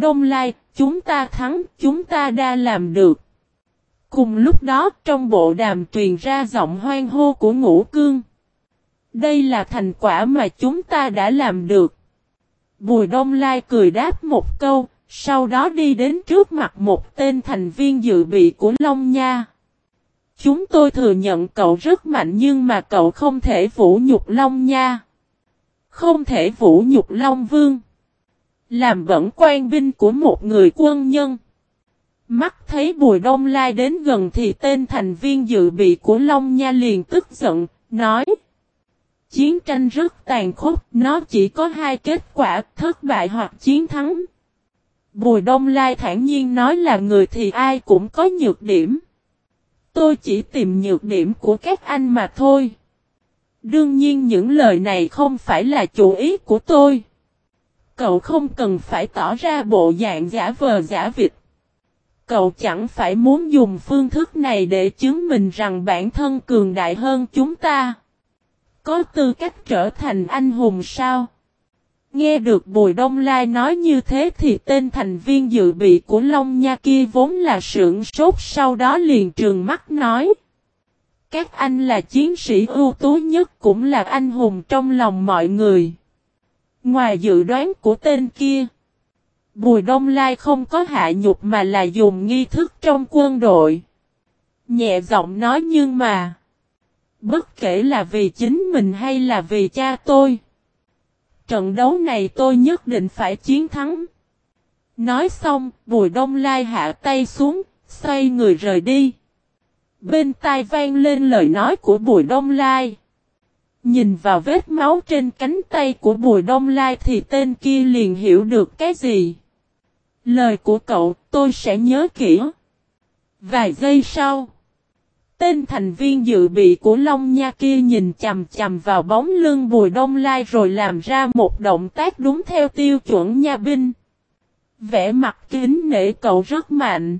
Đông Lai, chúng ta thắng, chúng ta đã làm được. Cùng lúc đó trong bộ đàm truyền ra giọng hoang hô của ngũ cương. Đây là thành quả mà chúng ta đã làm được. Bùi Đông Lai cười đáp một câu, sau đó đi đến trước mặt một tên thành viên dự bị của Long Nha. Chúng tôi thừa nhận cậu rất mạnh nhưng mà cậu không thể vũ nhục Long Nha. Không thể vũ nhục Long Vương. Làm bẩn quan binh của một người quân nhân. Mắt thấy Bùi Đông Lai đến gần thì tên thành viên dự bị của Long Nha liền tức giận, nói. Chiến tranh rất tàn khốc, nó chỉ có hai kết quả, thất bại hoặc chiến thắng. Bùi Đông Lai thản nhiên nói là người thì ai cũng có nhược điểm. Tôi chỉ tìm nhược điểm của các anh mà thôi. Đương nhiên những lời này không phải là chủ ý của tôi. Cậu không cần phải tỏ ra bộ dạng giả vờ giả vịt. Cậu chẳng phải muốn dùng phương thức này để chứng minh rằng bản thân cường đại hơn chúng ta. Có tư cách trở thành anh hùng sao? Nghe được Bùi Đông Lai nói như thế thì tên thành viên dự bị của Long Nha kia vốn là sưởng sốt sau đó liền trường mắt nói. Các anh là chiến sĩ ưu tú nhất cũng là anh hùng trong lòng mọi người. Ngoài dự đoán của tên kia, Bùi Đông Lai không có hạ nhục mà là dùng nghi thức trong quân đội. Nhẹ giọng nói nhưng mà, bất kể là vì chính mình hay là vì cha tôi, trận đấu này tôi nhất định phải chiến thắng. Nói xong, Bùi Đông Lai hạ tay xuống, xoay người rời đi. Bên tai vang lên lời nói của Bùi Đông Lai. Nhìn vào vết máu trên cánh tay của Bùi Đông Lai thì tên kia liền hiểu được cái gì. Lời của cậu, tôi sẽ nhớ kỹ. Vài giây sau. Tên thành viên dự bị của Long Nha kia nhìn chầm chầm vào bóng lưng Bùi Đông Lai rồi làm ra một động tác đúng theo tiêu chuẩn nha binh. Vẽ mặt kính nể cậu rất mạnh.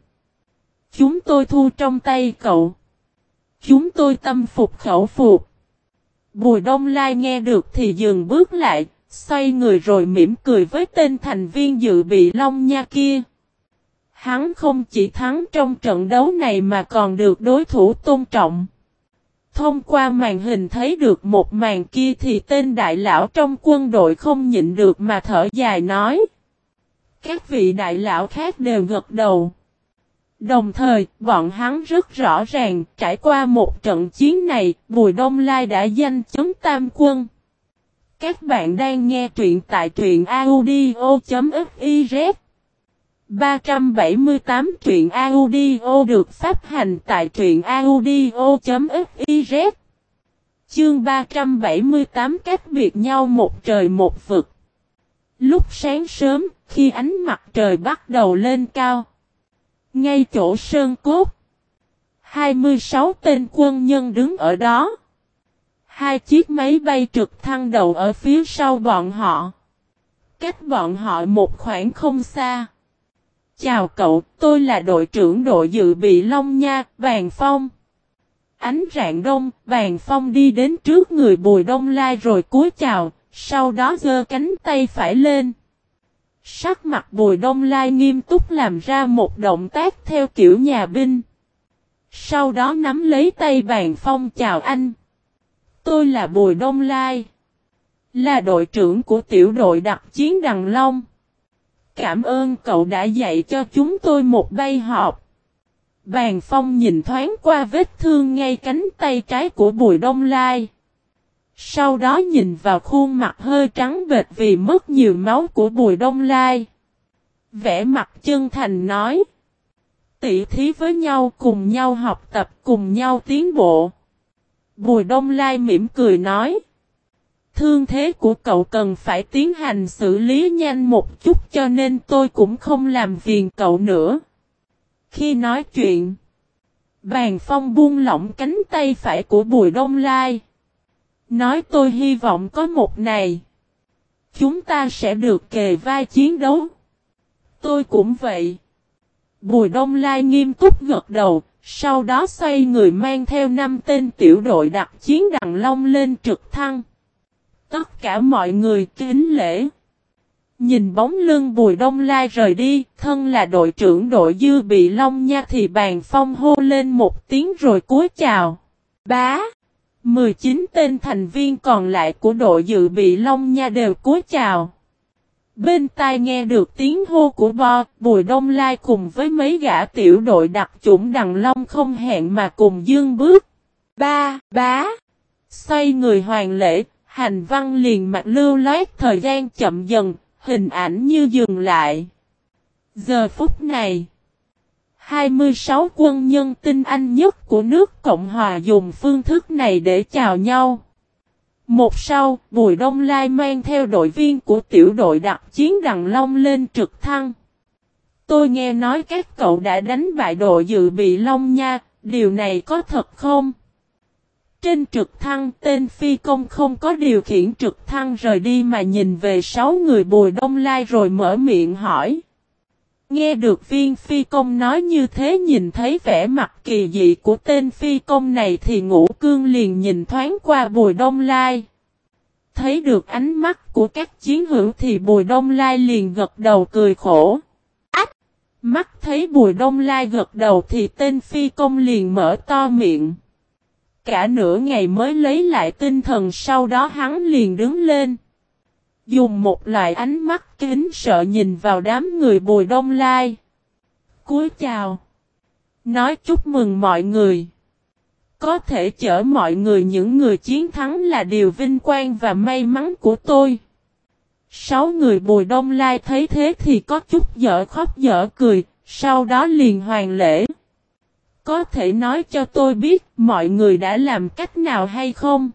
Chúng tôi thu trong tay cậu. Chúng tôi tâm phục khẩu phục. Bùi Đông Lai nghe được thì dừng bước lại, xoay người rồi mỉm cười với tên thành viên dự bị Long Nha kia. Hắn không chỉ thắng trong trận đấu này mà còn được đối thủ tôn trọng. Thông qua màn hình thấy được một màn kia thì tên đại lão trong quân đội không nhịn được mà thở dài nói. Các vị đại lão khác đều gật đầu. Đồng thời, bọn hắn rất rõ ràng, trải qua một trận chiến này, Bùi Đông Lai đã danh chấn tam quân. Các bạn đang nghe truyện tại truyện audio.fiz 378 truyện audio được phát hành tại truyện audio.fiz Chương 378 cách biệt nhau một trời một vực. Lúc sáng sớm, khi ánh mặt trời bắt đầu lên cao ngay chỗ sơn cốt. 26 tên quân nhân đứng ở đó. Hai chiếc máy bay trực thăng đầu ở phía sau bọn họ. Cách bọn họ một khoảng không xa. Chào cậu, tôi là đội trưởng đội dự bị Long Nha, Vàng Phong. Ánh rạng đông, Vàng Phong đi đến trước người Bùi Đông Lai rồi cúi chào, sau đó giơ cánh tay phải lên. Sắc mặt Bùi Đông Lai nghiêm túc làm ra một động tác theo kiểu nhà binh. Sau đó nắm lấy tay bàn phong chào anh. Tôi là Bùi Đông Lai. Là đội trưởng của tiểu đội đặc chiến Đằng Long. Cảm ơn cậu đã dạy cho chúng tôi một bay họp. Bàn phong nhìn thoáng qua vết thương ngay cánh tay trái của Bùi Đông Lai. Sau đó nhìn vào khuôn mặt hơi trắng bệt vì mất nhiều máu của Bùi Đông Lai. Vẽ mặt chân thành nói. Tỷ thí với nhau cùng nhau học tập cùng nhau tiến bộ. Bùi Đông Lai mỉm cười nói. Thương thế của cậu cần phải tiến hành xử lý nhanh một chút cho nên tôi cũng không làm phiền cậu nữa. Khi nói chuyện, bàn phong buông lỏng cánh tay phải của Bùi Đông Lai. Nói tôi hy vọng có một ngày. Chúng ta sẽ được kề vai chiến đấu. Tôi cũng vậy. Bùi Đông Lai nghiêm túc gật đầu, sau đó xoay người mang theo năm tên tiểu đội đặc chiến đằng long lên trực thăng. Tất cả mọi người kính lễ. Nhìn bóng lưng Bùi Đông Lai rời đi, thân là đội trưởng đội dư bị Long Nha thì bàn phong hô lên một tiếng rồi cúi chào. Bá! 19 tên thành viên còn lại của đội dự bị Long Nha đều cúi chào. Bên tai nghe được tiếng hô của Bo, Bùi Đông Lai cùng với mấy gã tiểu đội đặc chủng đằng Long không hẹn mà cùng dương bước. Ba, bá. Xoay người hoàng lễ, hành văn liền mặt lưu loát thời gian chậm dần, hình ảnh như dừng lại. Giờ phút này, 26 quân nhân tinh anh nhất của nước Cộng Hòa dùng phương thức này để chào nhau. Một sau, Bùi Đông Lai mang theo đội viên của tiểu đội đặc chiến Đằng Long lên trực thăng. Tôi nghe nói các cậu đã đánh bại đội dự bị Long nha, điều này có thật không? Trên trực thăng tên phi công không có điều khiển trực thăng rời đi mà nhìn về sáu người Bùi Đông Lai rồi mở miệng hỏi. Nghe được viên phi công nói như thế nhìn thấy vẻ mặt kỳ dị của tên phi công này thì ngũ cương liền nhìn thoáng qua bùi đông lai. Thấy được ánh mắt của các chiến hữu thì bùi đông lai liền gật đầu cười khổ. Ách! Mắt thấy bùi đông lai gật đầu thì tên phi công liền mở to miệng. Cả nửa ngày mới lấy lại tinh thần, sau đó hắn liền đứng lên. Dùng một loại ánh mắt kính sợ nhìn vào đám người bùi đông lai. Cúi chào. Nói chúc mừng mọi người. Có thể chở mọi người những người chiến thắng là điều vinh quang và may mắn của tôi. Sáu người bùi đông lai thấy thế thì có chút dở khóc dở cười, sau đó liền hoàn lễ. Có thể nói cho tôi biết mọi người đã làm cách nào hay không?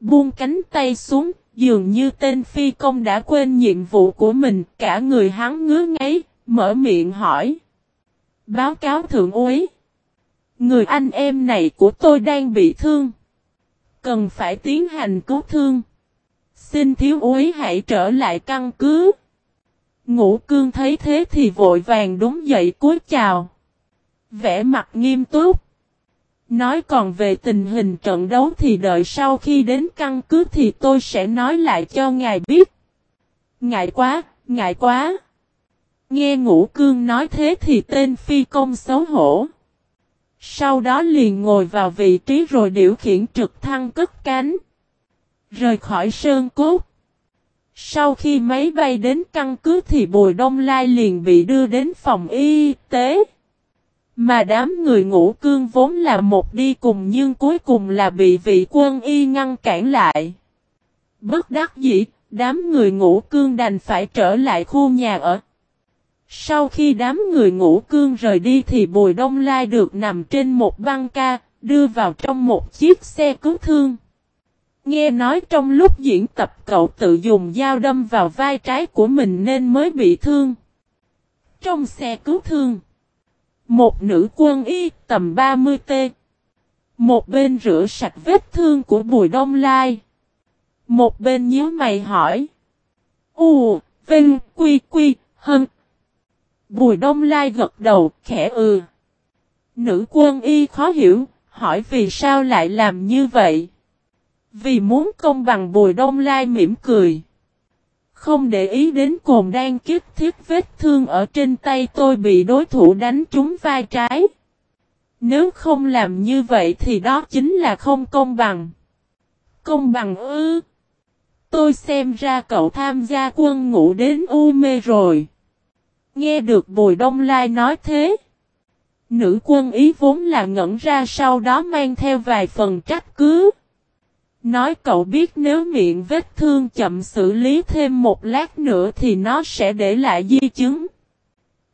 Buông cánh tay xuống, Dường như tên phi công đã quên nhiệm vụ của mình, cả người hắn ngứa ngáy, mở miệng hỏi. Báo cáo thượng úy. Người anh em này của tôi đang bị thương. Cần phải tiến hành cứu thương. Xin thiếu úy hãy trở lại căn cứ. Ngũ cương thấy thế thì vội vàng đúng dậy cúi chào. Vẽ mặt nghiêm túc. Nói còn về tình hình trận đấu thì đợi sau khi đến căn cứ thì tôi sẽ nói lại cho ngài biết. Ngại quá, ngại quá. Nghe ngũ cương nói thế thì tên phi công xấu hổ. Sau đó liền ngồi vào vị trí rồi điều khiển trực thăng cất cánh. Rời khỏi sơn cốt. Sau khi máy bay đến căn cứ thì Bùi Đông Lai liền bị đưa đến phòng y tế. Mà đám người ngũ cương vốn là một đi cùng nhưng cuối cùng là bị vị quân y ngăn cản lại. Bất đắc dĩ, đám người ngũ cương đành phải trở lại khu nhà ở. Sau khi đám người ngũ cương rời đi thì Bùi Đông Lai được nằm trên một băng ca, đưa vào trong một chiếc xe cứu thương. Nghe nói trong lúc diễn tập cậu tự dùng dao đâm vào vai trái của mình nên mới bị thương. Trong xe cứu thương, một nữ quân y tầm 30T. Một bên rửa sạch vết thương của Bùi Đông Lai. Một bên nhớ mày hỏi. U, Vinh, Quy, Quy, Hân. Bùi Đông Lai gật đầu, khẽ ừ. Nữ quân y khó hiểu, hỏi vì sao lại làm như vậy. Vì muốn công bằng Bùi Đông Lai mỉm cười. Không để ý đến cồn đang kiếp thiết vết thương ở trên tay tôi bị đối thủ đánh trúng vai trái. Nếu không làm như vậy thì đó chính là không công bằng. Công bằng ư. Tôi xem ra cậu tham gia quân ngũ đến U mê rồi. Nghe được Bùi Đông Lai nói thế. Nữ quân ý vốn là ngẩn ra sau đó mang theo vài phần trách cứ. Nói cậu biết nếu miệng vết thương chậm xử lý thêm một lát nữa thì nó sẽ để lại di chứng.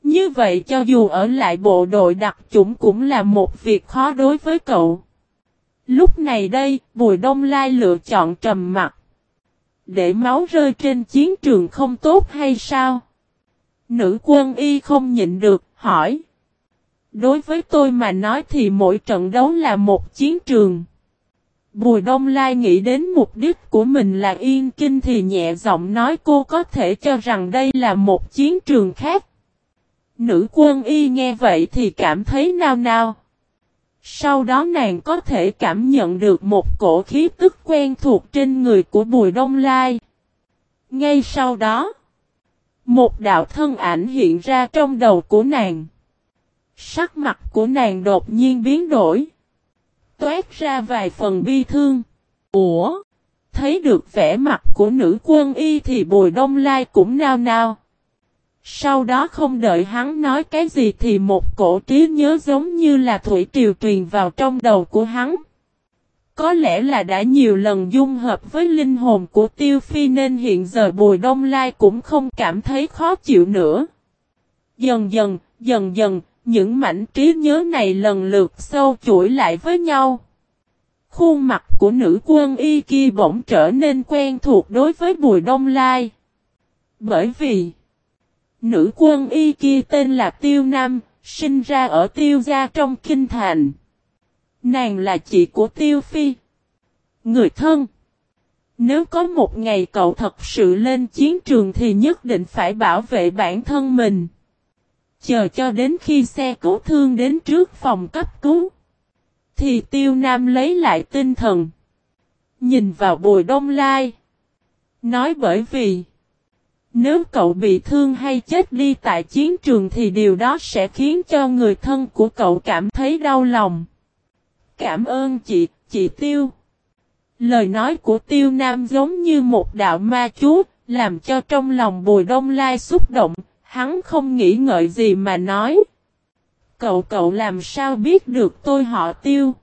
Như vậy cho dù ở lại bộ đội đặc chủng cũng là một việc khó đối với cậu. Lúc này đây, Bùi Đông Lai lựa chọn trầm mặt. Để máu rơi trên chiến trường không tốt hay sao? Nữ quân y không nhịn được, hỏi. Đối với tôi mà nói thì mỗi trận đấu là một chiến trường. Bùi Đông Lai nghĩ đến mục đích của mình là yên kinh thì nhẹ giọng nói cô có thể cho rằng đây là một chiến trường khác. Nữ quân y nghe vậy thì cảm thấy nao nao. Sau đó nàng có thể cảm nhận được một cổ khí tức quen thuộc trên người của Bùi Đông Lai. Ngay sau đó, Một đạo thân ảnh hiện ra trong đầu của nàng. Sắc mặt của nàng đột nhiên biến đổi. Toát ra vài phần bi thương. Ủa? Thấy được vẻ mặt của nữ quân y thì bùi đông lai cũng nao nao. Sau đó không đợi hắn nói cái gì thì một cổ trí nhớ giống như là thủy triều truyền vào trong đầu của hắn. Có lẽ là đã nhiều lần dung hợp với linh hồn của Tiêu Phi nên hiện giờ Bùi Đông Lai cũng không cảm thấy khó chịu nữa. Dần dần, dần dần, những mảnh trí nhớ này lần lượt sâu chuỗi lại với nhau. Khuôn mặt của nữ quân y kia bỗng trở nên quen thuộc đối với Bùi Đông Lai. Bởi vì, nữ quân y kia tên là Tiêu Nam, sinh ra ở Tiêu Gia trong Kinh Thành. Nàng là chị của Tiêu Phi. Người thân. Nếu có một ngày cậu thật sự lên chiến trường thì nhất định phải bảo vệ bản thân mình. Chờ cho đến khi xe cứu thương đến trước phòng cấp cứu. Thì Tiêu Nam lấy lại tinh thần. Nhìn vào bùi đông lai. Nói bởi vì. Nếu cậu bị thương hay chết đi tại chiến trường thì điều đó sẽ khiến cho người thân của cậu cảm thấy đau lòng. Cảm ơn chị, chị Tiêu. Lời nói của Tiêu Nam giống như một đạo ma chú, làm cho trong lòng Bùi Đông Lai xúc động, hắn không nghĩ ngợi gì mà nói. Cậu cậu làm sao biết được tôi họ Tiêu?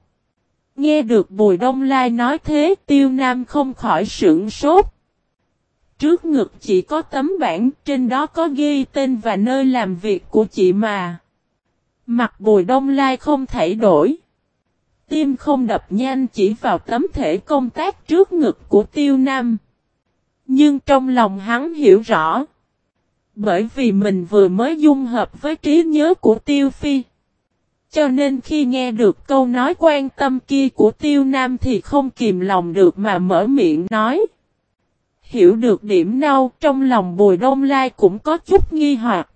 Nghe được Bùi Đông Lai nói thế, Tiêu Nam không khỏi sưởng sốt. Trước ngực chỉ có tấm bảng trên đó có ghi tên và nơi làm việc của chị mà. Mặt Bùi Đông Lai không thể đổi. Tim không đập nhanh chỉ vào tấm thể công tác trước ngực của tiêu nam. Nhưng trong lòng hắn hiểu rõ. Bởi vì mình vừa mới dung hợp với trí nhớ của tiêu phi. Cho nên khi nghe được câu nói quan tâm kia của tiêu nam thì không kìm lòng được mà mở miệng nói. Hiểu được điểm nào trong lòng bùi đông lai cũng có chút nghi hoặc.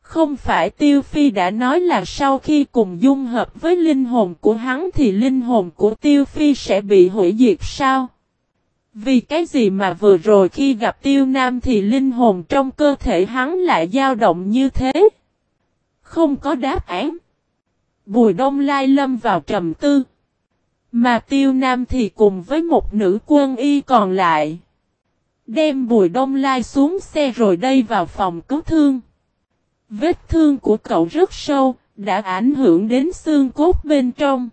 Không phải Tiêu Phi đã nói là sau khi cùng dung hợp với linh hồn của hắn thì linh hồn của Tiêu Phi sẽ bị hủy diệt sao? Vì cái gì mà vừa rồi khi gặp Tiêu Nam thì linh hồn trong cơ thể hắn lại dao động như thế? Không có đáp án. Bùi Đông Lai lâm vào trầm tư. Mà Tiêu Nam thì cùng với một nữ quân y còn lại. Đem Bùi Đông Lai xuống xe rồi đây vào phòng cứu thương. Vết thương của cậu rất sâu, đã ảnh hưởng đến xương cốt bên trong.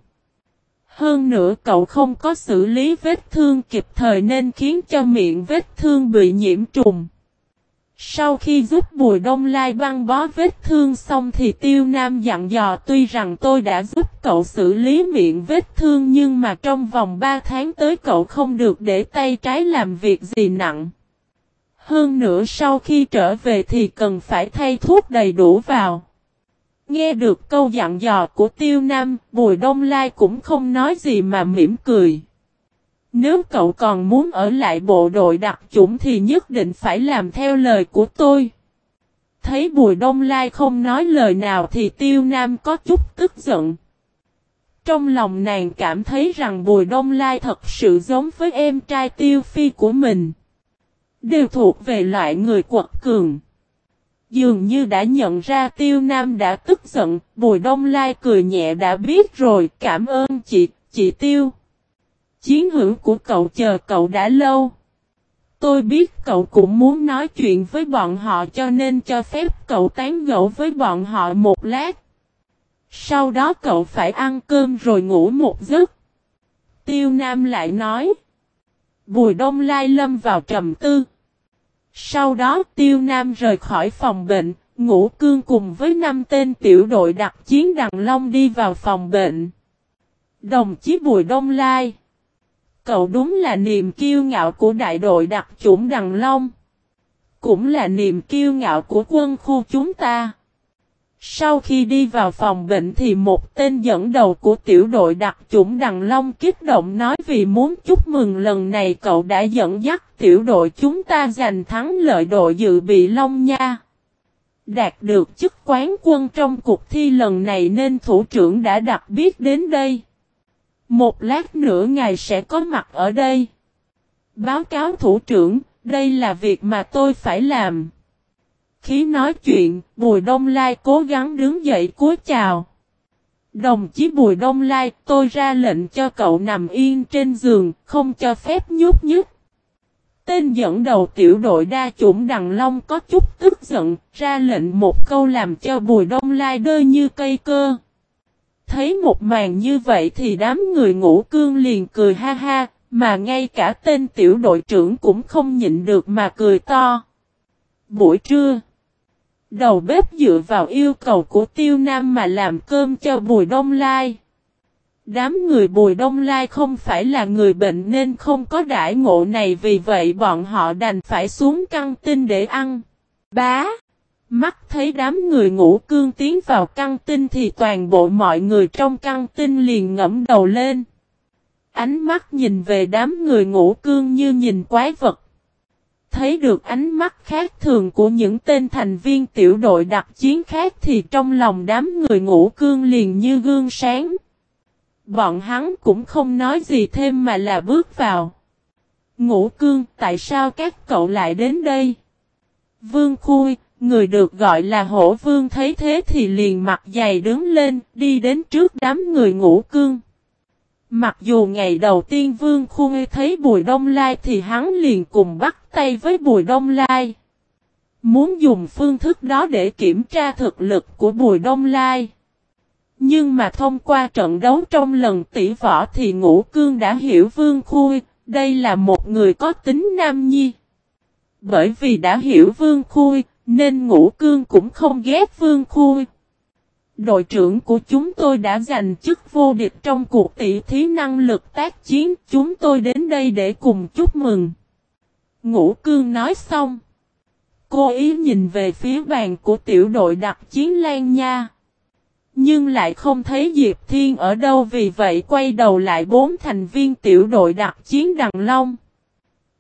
Hơn nữa cậu không có xử lý vết thương kịp thời nên khiến cho miệng vết thương bị nhiễm trùng. Sau khi giúp Bùi Đông Lai băng bó vết thương xong thì Tiêu Nam dặn dò tuy rằng tôi đã giúp cậu xử lý miệng vết thương nhưng mà trong vòng 3 tháng tới cậu không được để tay trái làm việc gì nặng. Hơn nữa sau khi trở về thì cần phải thay thuốc đầy đủ vào. Nghe được câu dặn dò của Tiêu Nam, Bùi Đông Lai cũng không nói gì mà mỉm cười. Nếu cậu còn muốn ở lại bộ đội đặc chủng thì nhất định phải làm theo lời của tôi. Thấy Bùi Đông Lai không nói lời nào thì Tiêu Nam có chút tức giận. Trong lòng nàng cảm thấy rằng Bùi Đông Lai thật sự giống với em trai Tiêu Phi của mình. Đều thuộc về loại người quật cường. Dường như đã nhận ra tiêu nam đã tức giận, bùi đông lai cười nhẹ đã biết rồi, cảm ơn chị, chị tiêu. Chiến hữu của cậu chờ cậu đã lâu. Tôi biết cậu cũng muốn nói chuyện với bọn họ cho nên cho phép cậu tán gẫu với bọn họ một lát. Sau đó cậu phải ăn cơm rồi ngủ một giấc. Tiêu Nam lại nói. Bùi đông lai lâm vào trầm tư. Sau đó tiêu nam rời khỏi phòng bệnh, ngũ cương cùng với năm tên tiểu đội đặc chiến Đằng Long đi vào phòng bệnh. Đồng chí Bùi Đông Lai Cậu đúng là niềm kiêu ngạo của đại đội đặc chủng Đằng Long. Cũng là niềm kiêu ngạo của quân khu chúng ta. Sau khi đi vào phòng bệnh thì một tên dẫn đầu của tiểu đội đặc chủng Đằng Long kích động nói vì muốn chúc mừng lần này cậu đã dẫn dắt tiểu đội chúng ta giành thắng lợi đội dự bị Long Nha. Đạt được chức quán quân trong cuộc thi lần này nên thủ trưởng đã đặc biết đến đây. Một lát nữa ngài sẽ có mặt ở đây. Báo cáo thủ trưởng, đây là việc mà tôi phải làm. Khí nói chuyện, Bùi Đông Lai cố gắng đứng dậy cúi chào. Đồng chí Bùi Đông Lai, tôi ra lệnh cho cậu nằm yên trên giường, không cho phép nhúc nhích. Tên dẫn đầu tiểu đội đa chủng Đằng Long có chút tức giận, ra lệnh một câu làm cho Bùi Đông Lai đơ như cây cơ. Thấy một màn như vậy thì đám người ngũ cương liền cười ha ha, mà ngay cả tên tiểu đội trưởng cũng không nhịn được mà cười to. Buổi trưa, đầu bếp dựa vào yêu cầu của tiêu nam mà làm cơm cho Bùi Đông Lai. Đám người Bùi Đông Lai không phải là người bệnh nên không có đại ngộ này, vì vậy bọn họ đành phải xuống căng tin để ăn. Bá! Mắt thấy đám người ngủ cương tiến vào căng tin thì toàn bộ mọi người trong căng tin liền ngẫm đầu lên. Ánh mắt nhìn về đám người ngủ cương như nhìn quái vật. Thấy được ánh mắt khác thường của những tên thành viên tiểu đội đặc chiến khác thì trong lòng đám người ngũ cương liền như gương sáng. Bọn hắn cũng không nói gì thêm mà là bước vào. Ngũ cương, tại sao các cậu lại đến đây? Vương Khui, người được gọi là hổ vương thấy thế thì liền mặt dày đứng lên, đi đến trước đám người ngũ cương. Mặc dù ngày đầu tiên Vương Khuê thấy Bùi Đông Lai thì hắn liền cùng bắt tay với Bùi Đông Lai. Muốn dùng phương thức đó để kiểm tra thực lực của Bùi Đông Lai. Nhưng mà thông qua trận đấu trong lần tỷ võ thì Ngũ Cương đã hiểu Vương Khuê, đây là một người có tính nam nhi. Bởi vì đã hiểu Vương Khuê, nên Ngũ Cương cũng không ghét Vương Khuê, Đội trưởng của chúng tôi đã giành chức vô địch trong cuộc tỷ thí năng lực tác chiến, chúng tôi đến đây để cùng chúc mừng. Ngũ Cương nói xong. Cô ý nhìn về phía bàn của tiểu đội đặc chiến Lan Nha. Nhưng lại không thấy Diệp Thiên ở đâu vì vậy quay đầu lại bốn thành viên tiểu đội đặc chiến Đằng Long.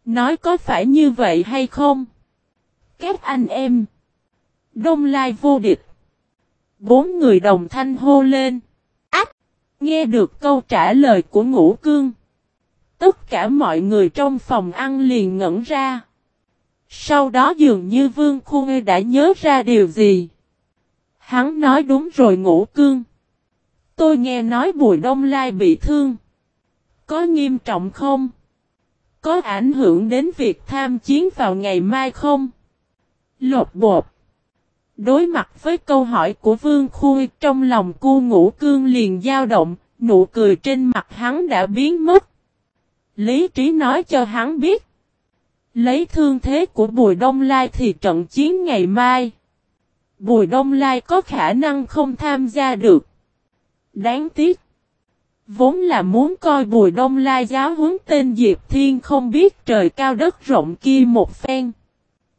Nói có phải như vậy hay không? Các anh em. Đông Lai vô địch. Bốn người đồng thanh hô lên. Ách! Nghe được câu trả lời của ngũ cương. Tất cả mọi người trong phòng ăn liền ngẩn ra. Sau đó dường như Vương Khu đã nhớ ra điều gì. Hắn nói đúng rồi ngũ cương. Tôi nghe nói Bùi Đông Lai bị thương. Có nghiêm trọng không? Có ảnh hưởng đến việc tham chiến vào ngày mai không? Lột bột. Đối mặt với câu hỏi của Vương Khui trong lòng cu ngũ cương liền dao động, nụ cười trên mặt hắn đã biến mất. Lý trí nói cho hắn biết. Lấy thương thế của Bùi Đông Lai thì trận chiến ngày mai. Bùi Đông Lai có khả năng không tham gia được. Đáng tiếc. Vốn là muốn coi Bùi Đông Lai giáo huấn tên Diệp Thiên không biết trời cao đất rộng kia một phen.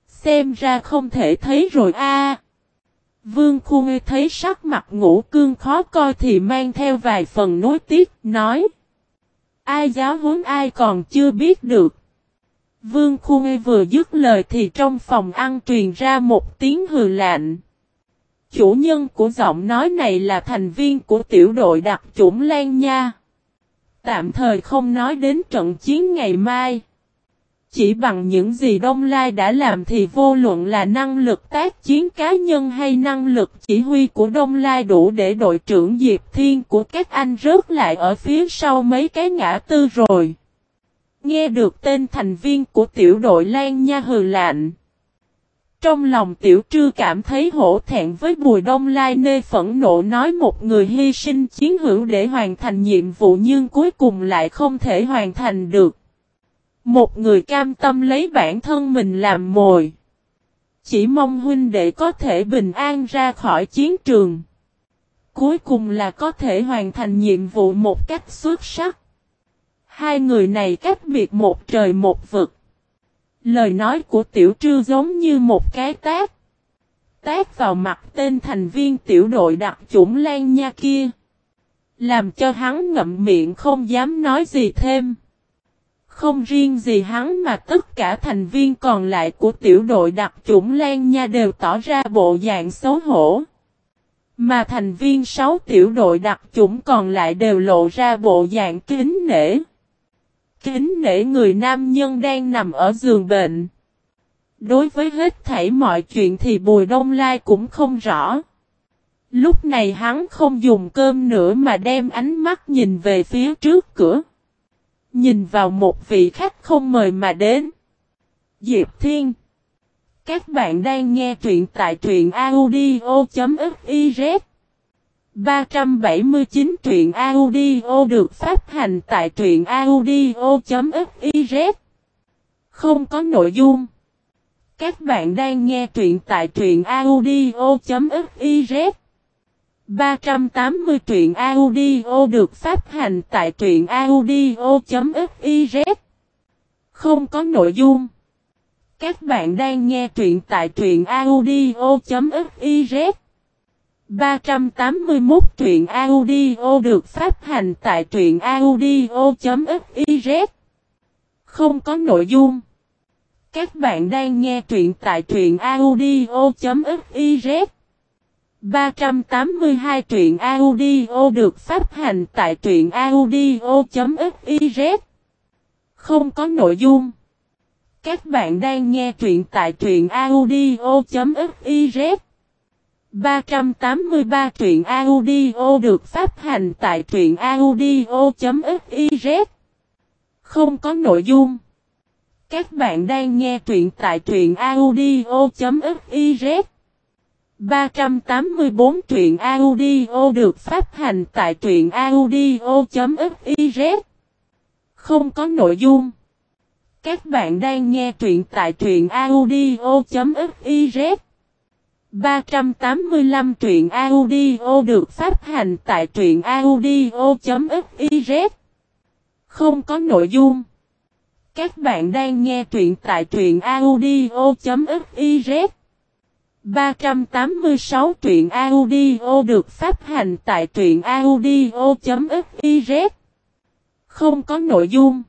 Xem ra không thể thấy rồi a. Vương Khu thấy sắc mặt ngũ cương khó coi thì mang theo vài phần nối tiếc, nói. Ai giáo huấn ai còn chưa biết được. Vương Khu vừa dứt lời thì trong phòng ăn truyền ra một tiếng hừ lạnh. Chủ nhân của giọng nói này là thành viên của tiểu đội đặc chủng Lan Nha. Tạm thời không nói đến trận chiến ngày mai. Chỉ bằng những gì Đông Lai đã làm thì vô luận là năng lực tác chiến cá nhân hay năng lực chỉ huy của Đông Lai đủ để đội trưởng Diệp Thiên của các anh rớt lại ở phía sau mấy cái ngã tư rồi. Nghe được tên thành viên của tiểu đội Lan Nha hừ lạnh. Trong lòng tiểu trư cảm thấy hổ thẹn với Bùi Đông Lai nê phẫn nộ nói một người hy sinh chiến hữu để hoàn thành nhiệm vụ nhưng cuối cùng lại không thể hoàn thành được. Một người cam tâm lấy bản thân mình làm mồi. Chỉ mong huynh đệ có thể bình an ra khỏi chiến trường. Cuối cùng là có thể hoàn thành nhiệm vụ một cách xuất sắc. Hai người này cách biệt một trời một vực. Lời nói của tiểu trư giống như một cái tác. Tác vào mặt tên thành viên tiểu đội đặc chủng lan nha kia. Làm cho hắn ngậm miệng không dám nói gì thêm. Không riêng gì hắn mà tất cả thành viên còn lại của tiểu đội đặc chủng Lan Nha đều tỏ ra bộ dạng xấu hổ. Mà thành viên 6 tiểu đội đặc chủng còn lại đều lộ ra bộ dạng kính nể. Kính nể người nam nhân đang nằm ở giường bệnh. Đối với hết thảy mọi chuyện thì Bùi Đông Lai cũng không rõ. Lúc này hắn không dùng cơm nữa mà đem ánh mắt nhìn về phía trước cửa. Nhìn vào một vị khách không mời mà đến. Diệp Thiên. Các bạn đang nghe truyện tại truyện audio.fiz 379 truyện audio được phát hành tại truyện audio.fiz Không có nội dung Các bạn đang nghe truyện tại truyện audio.fiz 380 truyện audio được phát hành tại truyện audio.fiz Không có nội dung. Các bạn đang nghe truyện tại truyện audio.fiz 381 truyện audio được phát hành tại truyện audio.fiz Không có nội dung. Các bạn đang nghe truyện tại truyện audio.fiz 382 truyện audio được phát hành tại truyện audio.fiz Không có nội dung. Các bạn đang nghe truyện tại truyện audio.fiz 383 truyện audio được phát hành tại truyện audio.fiz Không có nội dung. Các bạn đang nghe truyện tại truyện audio.fiz 384 truyện audio được phát hành tại truyện audio.fiz Không có nội dung. Các bạn đang nghe truyện tại truyện audio.fiz 385 truyện audio được phát hành tại truyện audio.fiz Không có nội dung. Các bạn đang nghe truyện tại truyện audio.fiz 386 truyện audio được phát hành tại truyện audio.fiz Không có nội dung.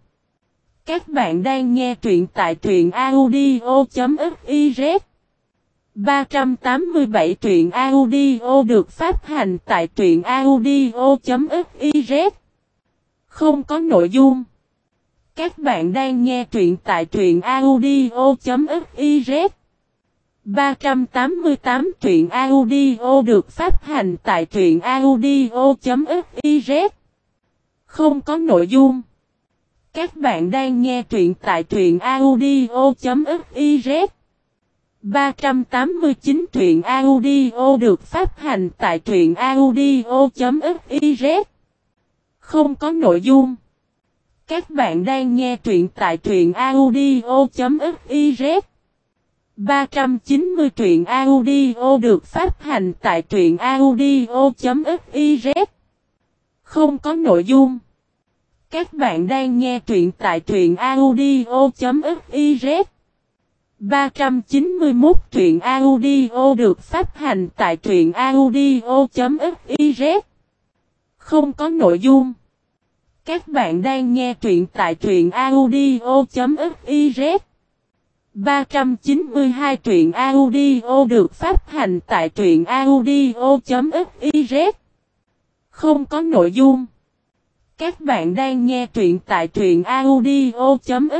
Các bạn đang nghe truyện tại truyện audio.fiz 387 truyện audio được phát hành tại truyện audio.fiz Không có nội dung. Các bạn đang nghe truyện tại truyện audio.fiz 388 truyện audio được phát hành tại truyện audio.fiz Không có nội dung. Các bạn đang nghe truyện tại truyện audio.fiz 389 truyện audio được phát hành tại truyện audio.fiz Không có nội dung. Các bạn đang nghe truyện tại truyện audio.fiz 390 truyện audio được phát hành tại truyện audio.fiz Không có nội dung. Các bạn đang nghe truyện tại truyện audio.fiz 391 truyện audio được phát hành tại truyện audio.fiz Không có nội dung. Các bạn đang nghe truyện tại truyện audio.fiz 392 truyện audio được phát hành tại truyện audio.fiz Không có nội dung. Các bạn đang nghe truyện tại truyện audio.fiz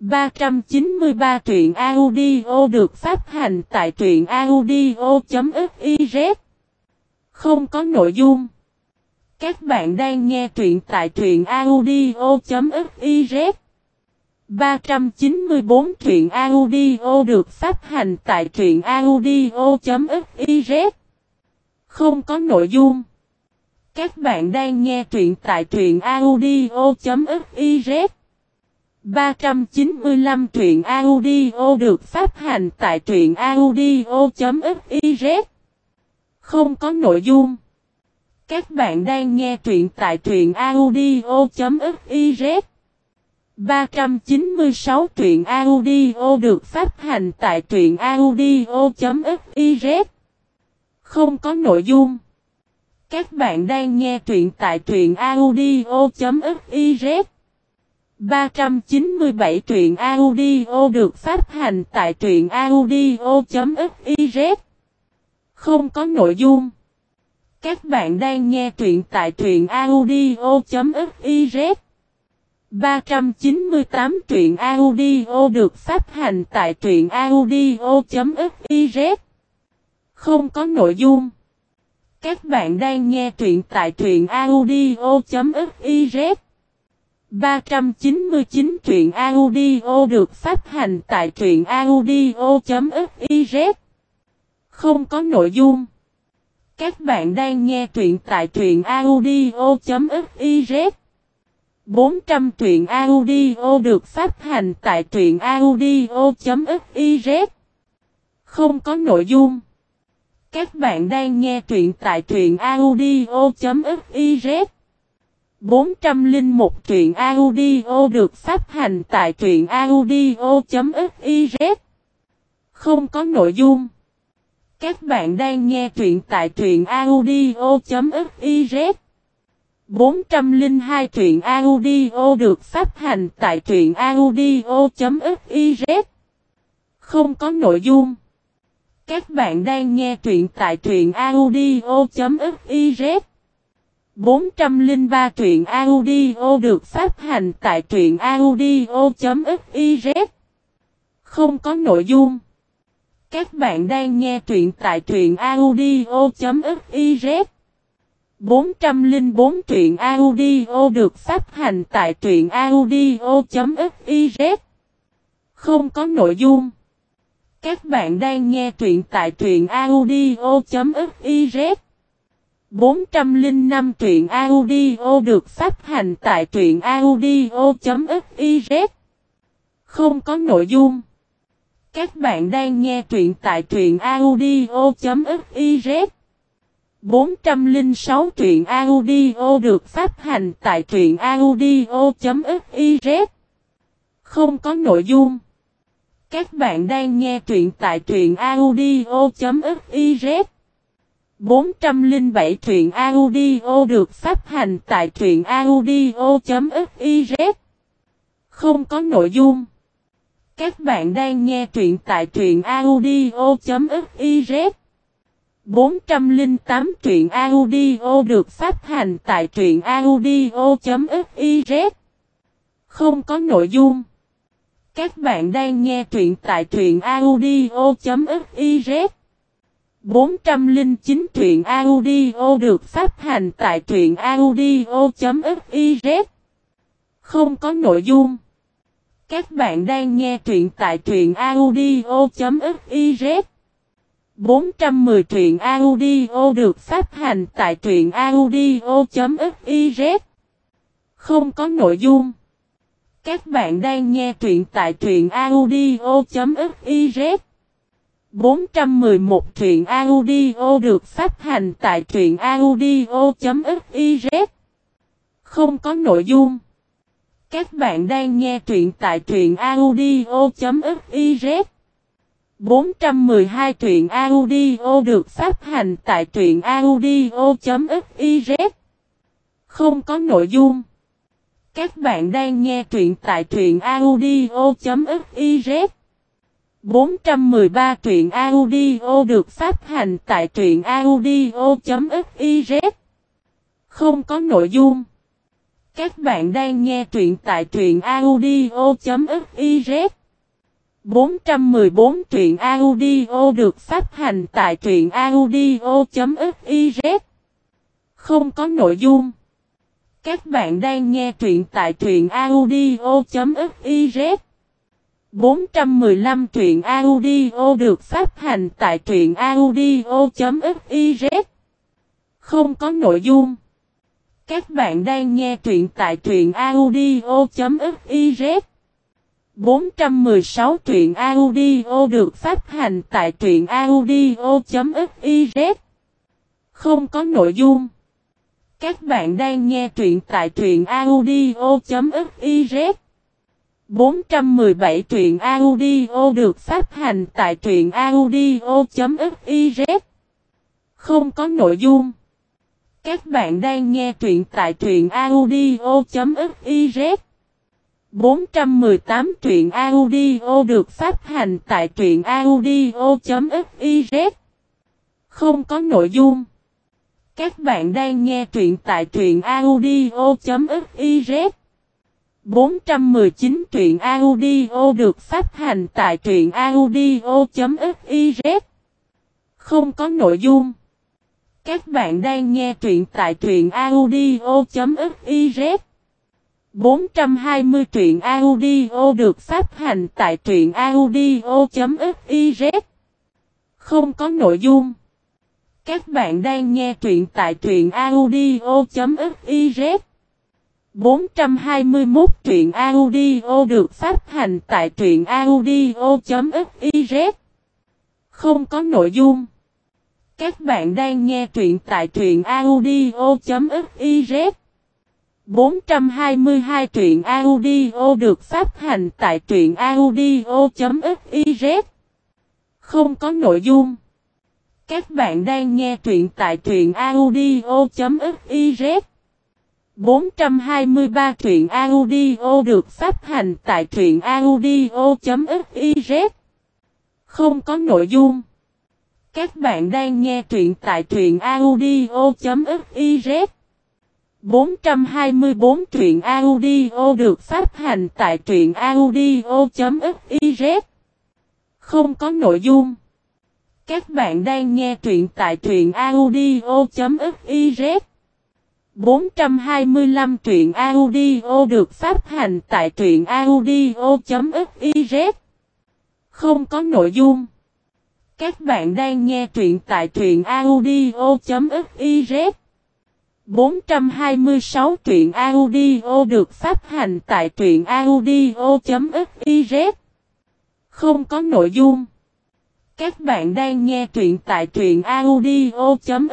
393 truyện audio được phát hành tại truyện audio.fiz Không có nội dung. Các bạn đang nghe truyện tại truyện audio.fiz 394 truyện audio được phát hành tại truyện audio.fiz Không có nội dung. Các bạn đang nghe truyện tại truyện audio.fiz 395 truyện audio được phát hành tại truyện audio.fiz Không có nội dung. Các bạn đang nghe truyện tại truyện audio.fiz 396 truyện audio được phát hành tại truyện audio.fiz Không có nội dung. Các bạn đang nghe truyện tại truyện audio.fiz 397 truyện audio được phát hành tại truyện audio.fiz Không có nội dung. Các bạn đang nghe truyện tại truyện audio.fiz 398 truyện audio được phát hành tại truyện audio.fiz Không có nội dung. Các bạn đang nghe truyện tại truyện audio.fiz 399 truyện audio được phát hành tại truyện audio.fiz Không có nội dung. Các bạn đang nghe truyện tại truyện audio.fiz 400 truyện audio được phát hành tại truyện audio.fiz Không có nội dung. Các bạn đang nghe truyện tại truyện audio.fiz 401 truyện audio được phát hành tại truyện audio.fiz Không có nội dung. Các bạn đang nghe truyện tại truyện audio.fiz 402 truyện audio được phát hành tại truyện audio.fiz Không có nội dung. Các bạn đang nghe truyện tại truyện audio.fiz 403 truyện audio được phát hành tại truyện audio.fiz Không có nội dung. Các bạn đang nghe truyện tại truyện audio.fiz 404 truyện audio được phát hành tại truyện audio.fiz Không có nội dung. Các bạn đang nghe truyện tại truyện audio.fiz 405 truyện audio được phát hành tại truyện audio.fiz Không có nội dung. Các bạn đang nghe truyện tại truyện audio.fiz 406 truyện audio được phát hành tại truyện audio.fiz Không có nội dung. Các bạn đang nghe truyện tại truyện audio.fiz 407 truyện audio được phát hành tại truyện audio.fiz Không có nội dung. Các bạn đang nghe truyện tại truyện audio.fiz 408 truyện audio được phát hành tại truyện audio.fiz Không có nội dung. Các bạn đang nghe truyện tại truyện audio.fiz 409 truyện audio được phát hành tại truyện audio.fiz Không có nội dung. Các bạn đang nghe truyện tại truyện audio.fiz 410 truyện audio được phát hành tại truyện audio.fiz Không có nội dung. Các bạn đang nghe truyện tại truyện audio.fiz 411 truyện audio được phát hành tại truyện audio.fiz Không có nội dung. Các bạn đang nghe truyện tại truyện audio.fiz 412 truyện audio được phát hành tại truyện audio.fiz Không có nội dung. Các bạn đang nghe truyện tại truyện audio.fiz 413 truyện audio được phát hành tại truyện audio.fiz Không có nội dung. Các bạn đang nghe truyện tại truyện audio.fiz 414 truyện audio được phát hành tại truyện audio.fiz Không có nội dung. Các bạn đang nghe truyện tại truyện audio.fiz 415 truyện audio được phát hành tại truyện audio.fiz Không có nội dung. Các bạn đang nghe truyện tại truyện audio.fiz 416 truyện audio được phát hành tại truyện audio.fiz Không có nội dung. Các bạn đang nghe truyện tại truyện audio.fiz 417 truyện audio được phát hành tại truyện audio.fiz Không có nội dung. Các bạn đang nghe truyện tại truyện audio.fiz 418 truyện audio được phát hành tại truyện audio.fiz Không có nội dung. Các bạn đang nghe truyện tại truyện audio.fiz 419 truyện audio được phát hành tại truyện audio.fiz Không có nội dung. Các bạn đang nghe truyện tại truyện audio.fiz 420 truyện audio được phát hành tại truyện audio.fiz Không có nội dung. Các bạn đang nghe truyện tại truyện audio.fiz 421 truyện audio được phát hành tại truyện audio.fiz Không có nội dung. Các bạn đang nghe truyện tại truyện audio.fiz 422 truyện audio được phát hành tại truyện audio.fiz Không có nội dung. Các bạn đang nghe truyện tại truyện audio.fiz 423 truyện audio được phát hành tại truyện audio.fiz Không có nội dung. Các bạn đang nghe truyện tại truyện audio.fiz 424 truyện audio được phát hành tại truyện audio.fiz Không có nội dung. Các bạn đang nghe truyện tại truyện audio.fiz 425 truyện audio được phát hành tại truyện audio.fiz Không có nội dung. Các bạn đang nghe truyện tại truyện audio.fiz 426 truyện audio được phát hành tại truyện audio.fiz Không có nội dung. Các bạn đang nghe truyện tại truyện audio.fiz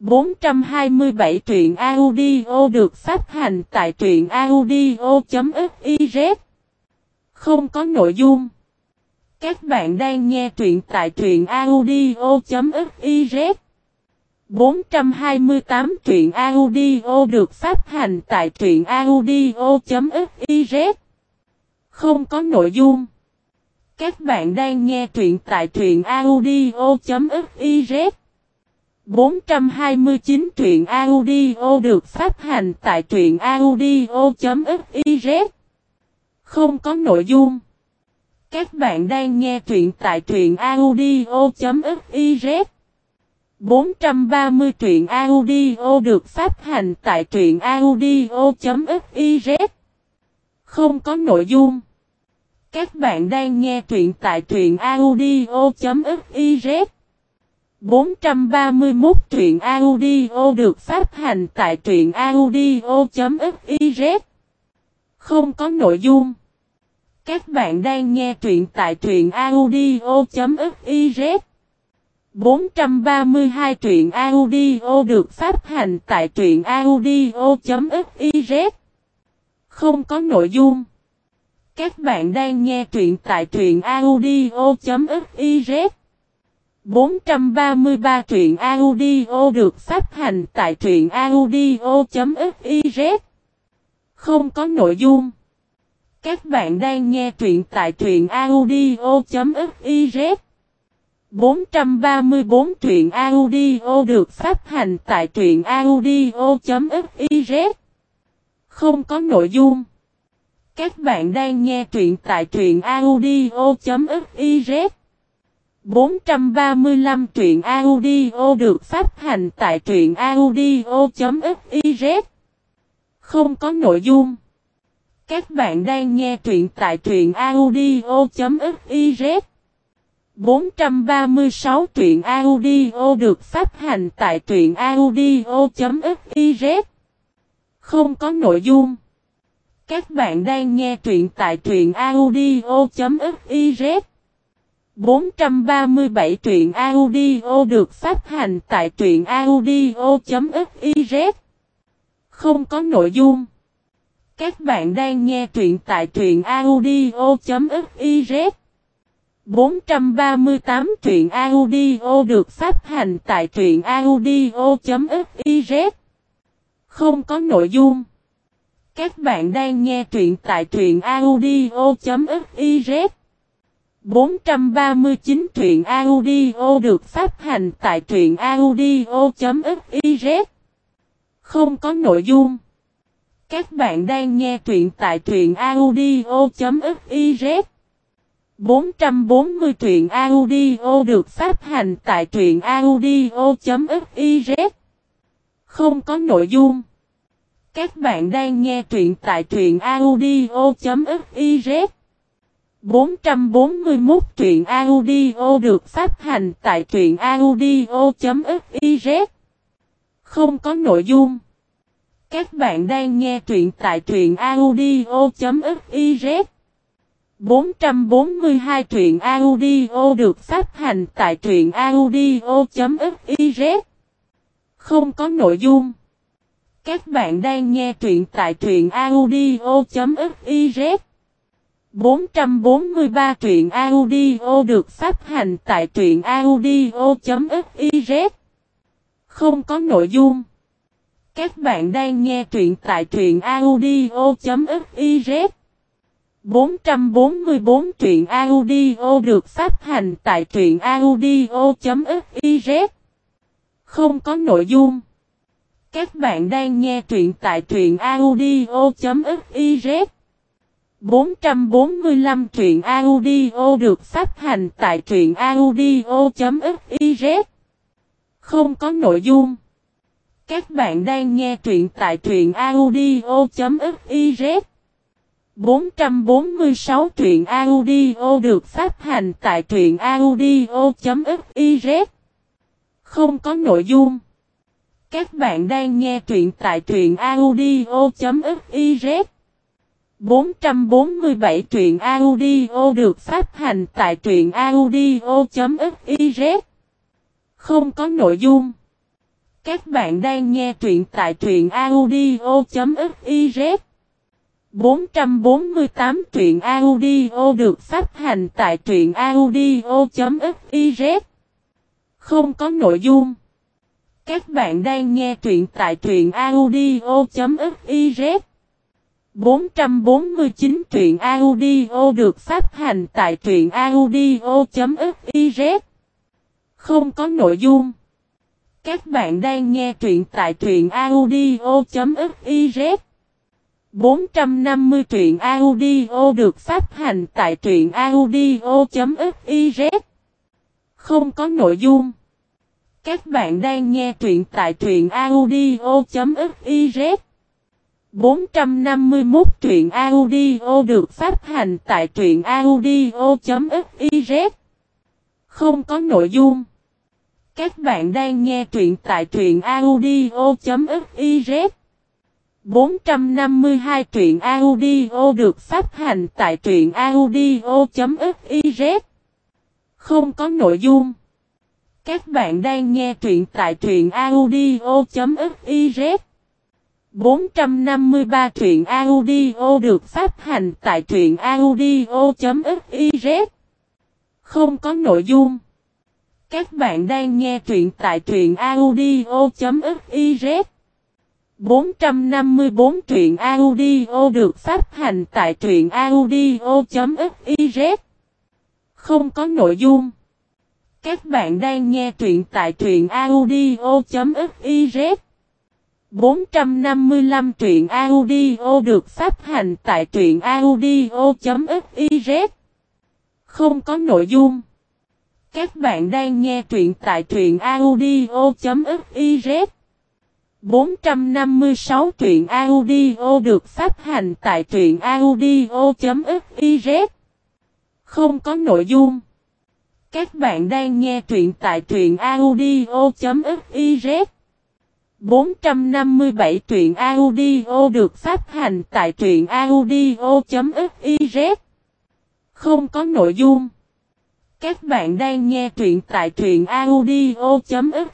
427 truyện audio được phát hành tại truyện audio.fiz Không có nội dung. Các bạn đang nghe truyện tại truyện audio.fiz 428 truyện audio được phát hành tại truyện audio.fiz Không có nội dung. Các bạn đang nghe truyện tại truyện audio.fiz 429 truyện audio được phát hành tại truyện audio.fiz Không có nội dung. Các bạn đang nghe truyện tại truyện audio.fiz 430 truyện audio được phát hành tại truyện audio.fiz Không có nội dung. Các bạn đang nghe truyện tại truyện audio.fiz 431 truyện audio được phát hành tại truyện audio.fiz Không có nội dung. Các bạn đang nghe truyện tại truyện audio.fiz 432 truyện audio được phát hành tại truyện audio.fiz Không có nội dung. Các bạn đang nghe truyện tại truyện audio.fiz 433 truyện audio được phát hành tại truyện audio.fiz Không có nội dung. Các bạn đang nghe truyện tại truyện audio.fiz 434 truyện audio được phát hành tại truyện audio.fiz Không có nội dung. Các bạn đang nghe truyện tại truyện audio.fiz 435 truyện audio được phát hành tại truyện audio.fiz Không có nội dung. Các bạn đang nghe truyện tại truyện audio.fiz 436 truyện audio được phát hành tại truyện audio.fiz Không có nội dung. Các bạn đang nghe truyện tại truyện audio.fiz 437 truyện audio được phát hành tại truyện audio.fiz Không có nội dung. Các bạn đang nghe truyện tại truyện audio.fiz 438 truyện audio được phát hành tại truyện audio.fiz Không có nội dung. Các bạn đang nghe truyện tại truyện audio.fiz 439 truyện audio được phát hành tại truyện audio.fiz Không có nội dung. Các bạn đang nghe truyện tại truyện audio.fiz 440 truyện audio được phát hành tại truyện audio.fiz Không có nội dung. Các bạn đang nghe truyện tại truyện audio.fiz 441 truyện audio được phát hành tại truyện audio.fiz Không có nội dung. Các bạn đang nghe truyện tại truyện audio.fiz 442 truyện audio được phát hành tại truyện audio.fiz Không có nội dung. Các bạn đang nghe truyện tại truyện audio.fiz 443 truyện audio được phát hành tại truyện audio.fiz Không có nội dung. Các bạn đang nghe truyện tại truyện audio.fiz 444 truyện audio được phát hành tại truyện audio.fiz Không có nội dung. Các bạn đang nghe truyện tại truyện audio.fiz 445 truyện audio được phát hành tại truyện audio.fiz Không có nội dung. Các bạn đang nghe truyện tại truyện audio.fiz 446 truyện audio được phát hành tại truyện audio.fiz Không có nội dung. Các bạn đang nghe truyện tại truyện audio.fiz 447 truyện audio được phát hành tại truyện audio.fiz Không có nội dung. Các bạn đang nghe truyện tại truyện audio.fiz 448 truyện audio được phát hành tại truyện audio.fiz Không có nội dung. Các bạn đang nghe truyện tại truyện audio.fiz 449 truyện audio được phát hành tại truyện audio.fiz Không có nội dung. Các bạn đang nghe truyện tại truyện audio.fiz 450 truyện audio được phát hành tại truyện audio.fiz Không có nội dung. Các bạn đang nghe truyện tại truyện audio.fiz 451 truyện audio được phát hành tại truyện audio.fiz Không có nội dung. Các bạn đang nghe truyện tại truyện audio.fiz 452 truyện audio được phát hành tại truyện audio.fiz Không có nội dung. Các bạn đang nghe truyện tại truyện audio.fiz 453 truyện audio được phát hành tại truyện audio.fiz Không có nội dung. Các bạn đang nghe truyện tại truyện audio.fiz 454 truyện audio được phát hành tại truyện audio.fiz Không có nội dung. Các bạn đang nghe truyện tại truyện audio.fiz 455 truyện audio được phát hành tại truyện audio.fiz Không có nội dung. Các bạn đang nghe truyện tại truyện audio.fiz 456 truyện audio được phát hành tại truyện audio.fiz Không có nội dung. Các bạn đang nghe truyện tại truyện audio.fiz 457 truyện audio được phát hành tại truyện audio.fiz Không có nội dung. Các bạn đang nghe truyện tại truyện audio.fiz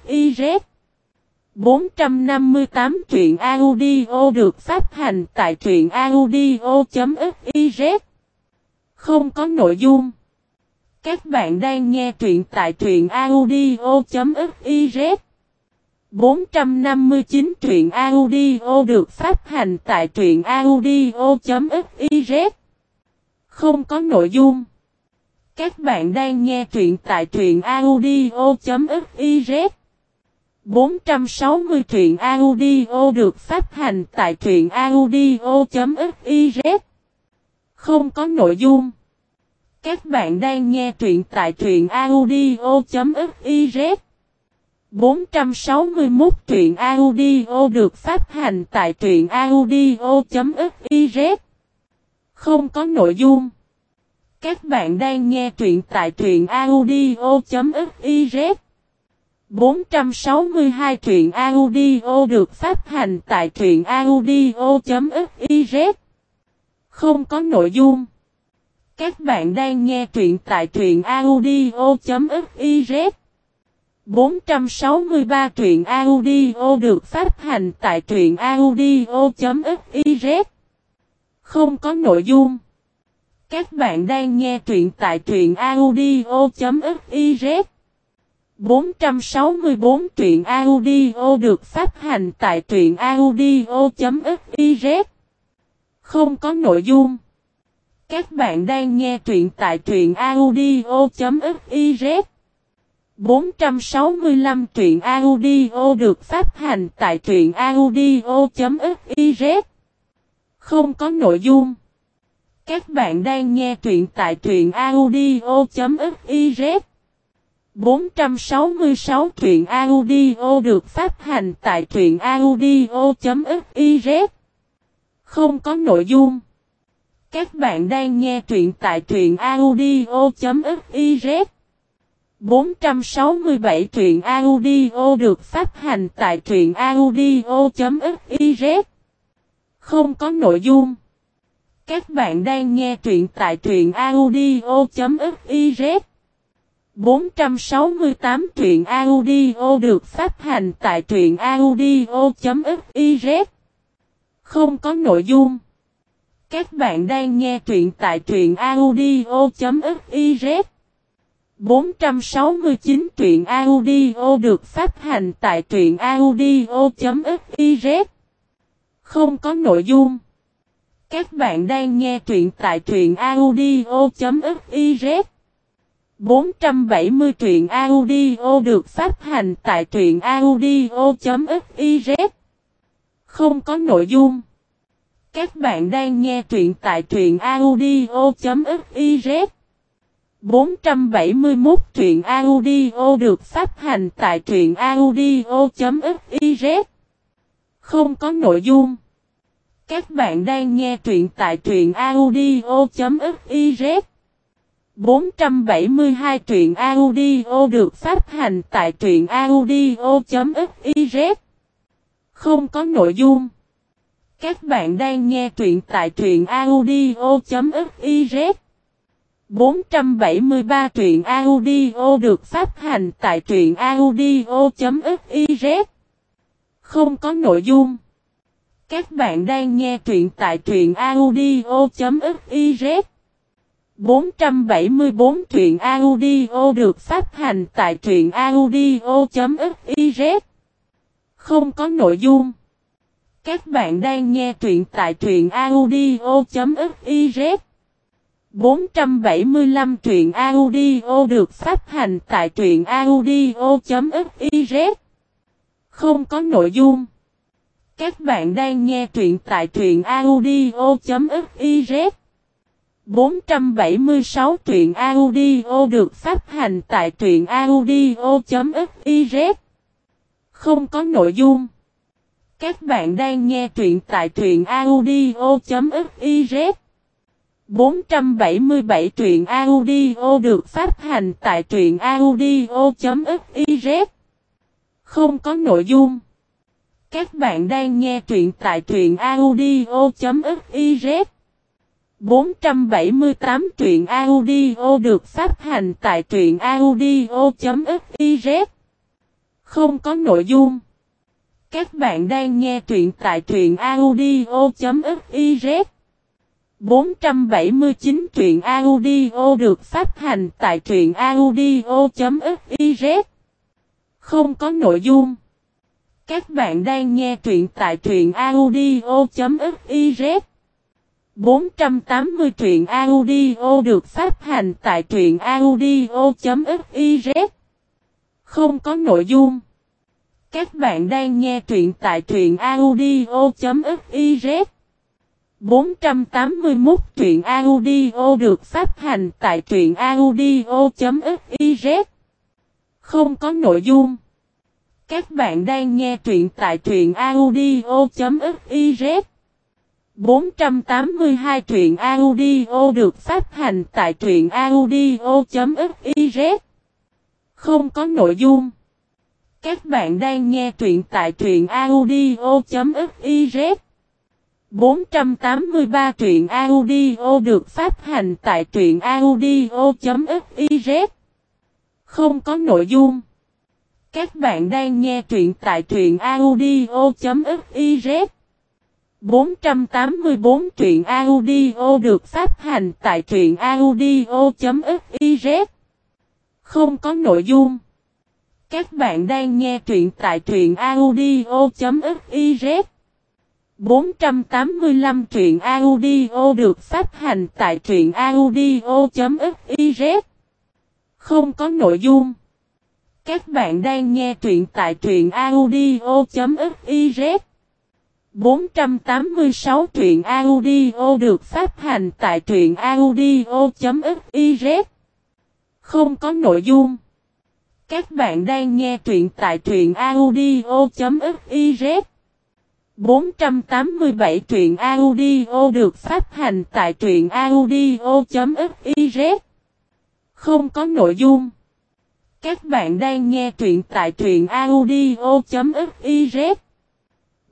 458 truyện audio được phát hành tại truyện audio.fiz Không có nội dung. Các bạn đang nghe truyện tại truyện audio.fiz 459 truyện audio được phát hành tại truyện audio.fiz Không có nội dung. Các bạn đang nghe truyện tại truyện audio.fiz 460 truyện audio được phát hành tại truyện audio.fiz Không có nội dung. Các bạn đang nghe truyện tại truyện audio.fiz 461 truyện audio được phát hành tại truyện audio.fiz Không có nội dung. Các bạn đang nghe truyện tại truyện audio.fiz 462 truyện audio được phát hành tại truyện audio.fiz Không có nội dung. Các bạn đang nghe truyện tại truyện audio.fiz 463 truyện audio được phát hành tại truyện audio.fiz Không có nội dung. Các bạn đang nghe truyện tại truyện audio.fiz 464 truyện audio được phát hành tại truyện audio.fiz Không có nội dung. Các bạn đang nghe truyện tại truyện audio.fiz 465 truyện audio được phát hành tại truyện audio.fiz Không có nội dung. Các bạn đang nghe truyện tại truyện audio.fiz 466 truyện audio được phát hành tại truyện audio.fiz Không có nội dung. Các bạn đang nghe truyện tại truyện audio.fiz 467 truyện audio được phát hành tại truyện audio.fiz Không có nội dung. Các bạn đang nghe truyện tại truyện audio.fiz 468 truyện audio được phát hành tại truyện audio.fiz Không có nội dung. Các bạn đang nghe truyện tại truyện audio.fiz 469 truyện audio được phát hành tại truyện audio.fiz Không có nội dung. Các bạn đang nghe truyện tại truyện audio.fiz 470 truyện audio được phát hành tại truyện audio.fiz Không có nội dung. Các bạn đang nghe truyện tại truyện audio.fiz 471 truyện audio được phát hành tại truyện audio.fiz Không có nội dung. Các bạn đang nghe truyện tại truyện audio.fiz 472 truyện audio được phát hành tại truyện audio.fiz Không có nội dung. Các bạn đang nghe truyện tại truyện audio.fiz 473 truyện audio được phát hành tại truyện audio.fiz Không có nội dung. Các bạn đang nghe truyện tại truyện audio.fiz 474 truyện audio được phát hành tại truyện audio.fiz Không có nội dung. Các bạn đang nghe truyện tại truyện audio.fiz 475 truyện audio được phát hành tại truyện audio.fiz Không có nội dung. Các bạn đang nghe truyện tại truyện audio.fiz 476 truyện audio được phát hành tại truyện audio.fiz Không có nội dung. Các bạn đang nghe truyện tại truyện audio.fiz 477 truyện audio được phát hành tại truyện audio.fiz Không có nội dung. Các bạn đang nghe truyện tại truyện audio.fiz 478 truyện audio được phát hành tại truyện audio.fiz Không có nội dung. Các bạn đang nghe truyện tại truyện audio.fiz 479 truyện audio được phát hành tại truyện audio.fiz Không có nội dung. Các bạn đang nghe truyện tại truyện audio.fiz 480 truyện audio được phát hành tại truyện audio.fiz Không có nội dung. Các bạn đang nghe truyện tại truyện audio.fiz 481 truyện audio được phát hành tại truyện audio.fiz Không có nội dung. Các bạn đang nghe truyện tại truyện audio.fiz 482 truyện audio được phát hành tại truyện audio.fiz Không có nội dung. Các bạn đang nghe truyện tại truyện audio.fiz 483 truyện audio được phát hành tại truyện audio.fiz Không có nội dung. Các bạn đang nghe truyện tại truyện audio.fiz 484 truyện audio được phát hành tại truyện audio.fiz Không có nội dung. Các bạn đang nghe truyện tại truyện audio.fiz 485 truyện audio được phát hành tại truyện audio.fiz Không có nội dung. Các bạn đang nghe truyện tại truyện audio.fiz 486 truyện audio được phát hành tại truyện audio.fiz Không có nội dung. Các bạn đang nghe truyện tại truyện audio.fiz 487 truyện audio được phát hành tại truyện audio.fiz Không có nội dung. Các bạn đang nghe truyện tại truyện audio.fiz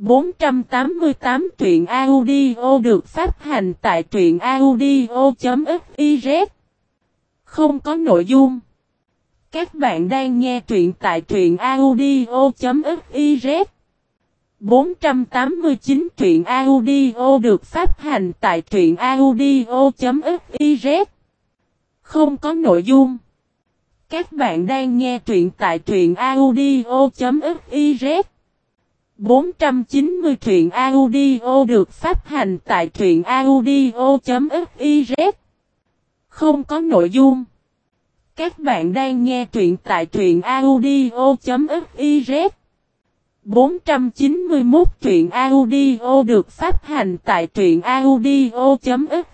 488 truyện audio được phát hành tại truyện audio.fiz Không có nội dung. Các bạn đang nghe truyện tại truyện audio.fiz 489 truyện audio được phát hành tại truyện audio.fiz Không có nội dung. Các bạn đang nghe truyện tại truyện audio.fiz 490 truyện audio được phát hành tại truyện audio.fiz Không có nội dung. Các bạn đang nghe truyện tại truyện audio.fiz 491 truyện audio được phát hành tại truyện audio.fiz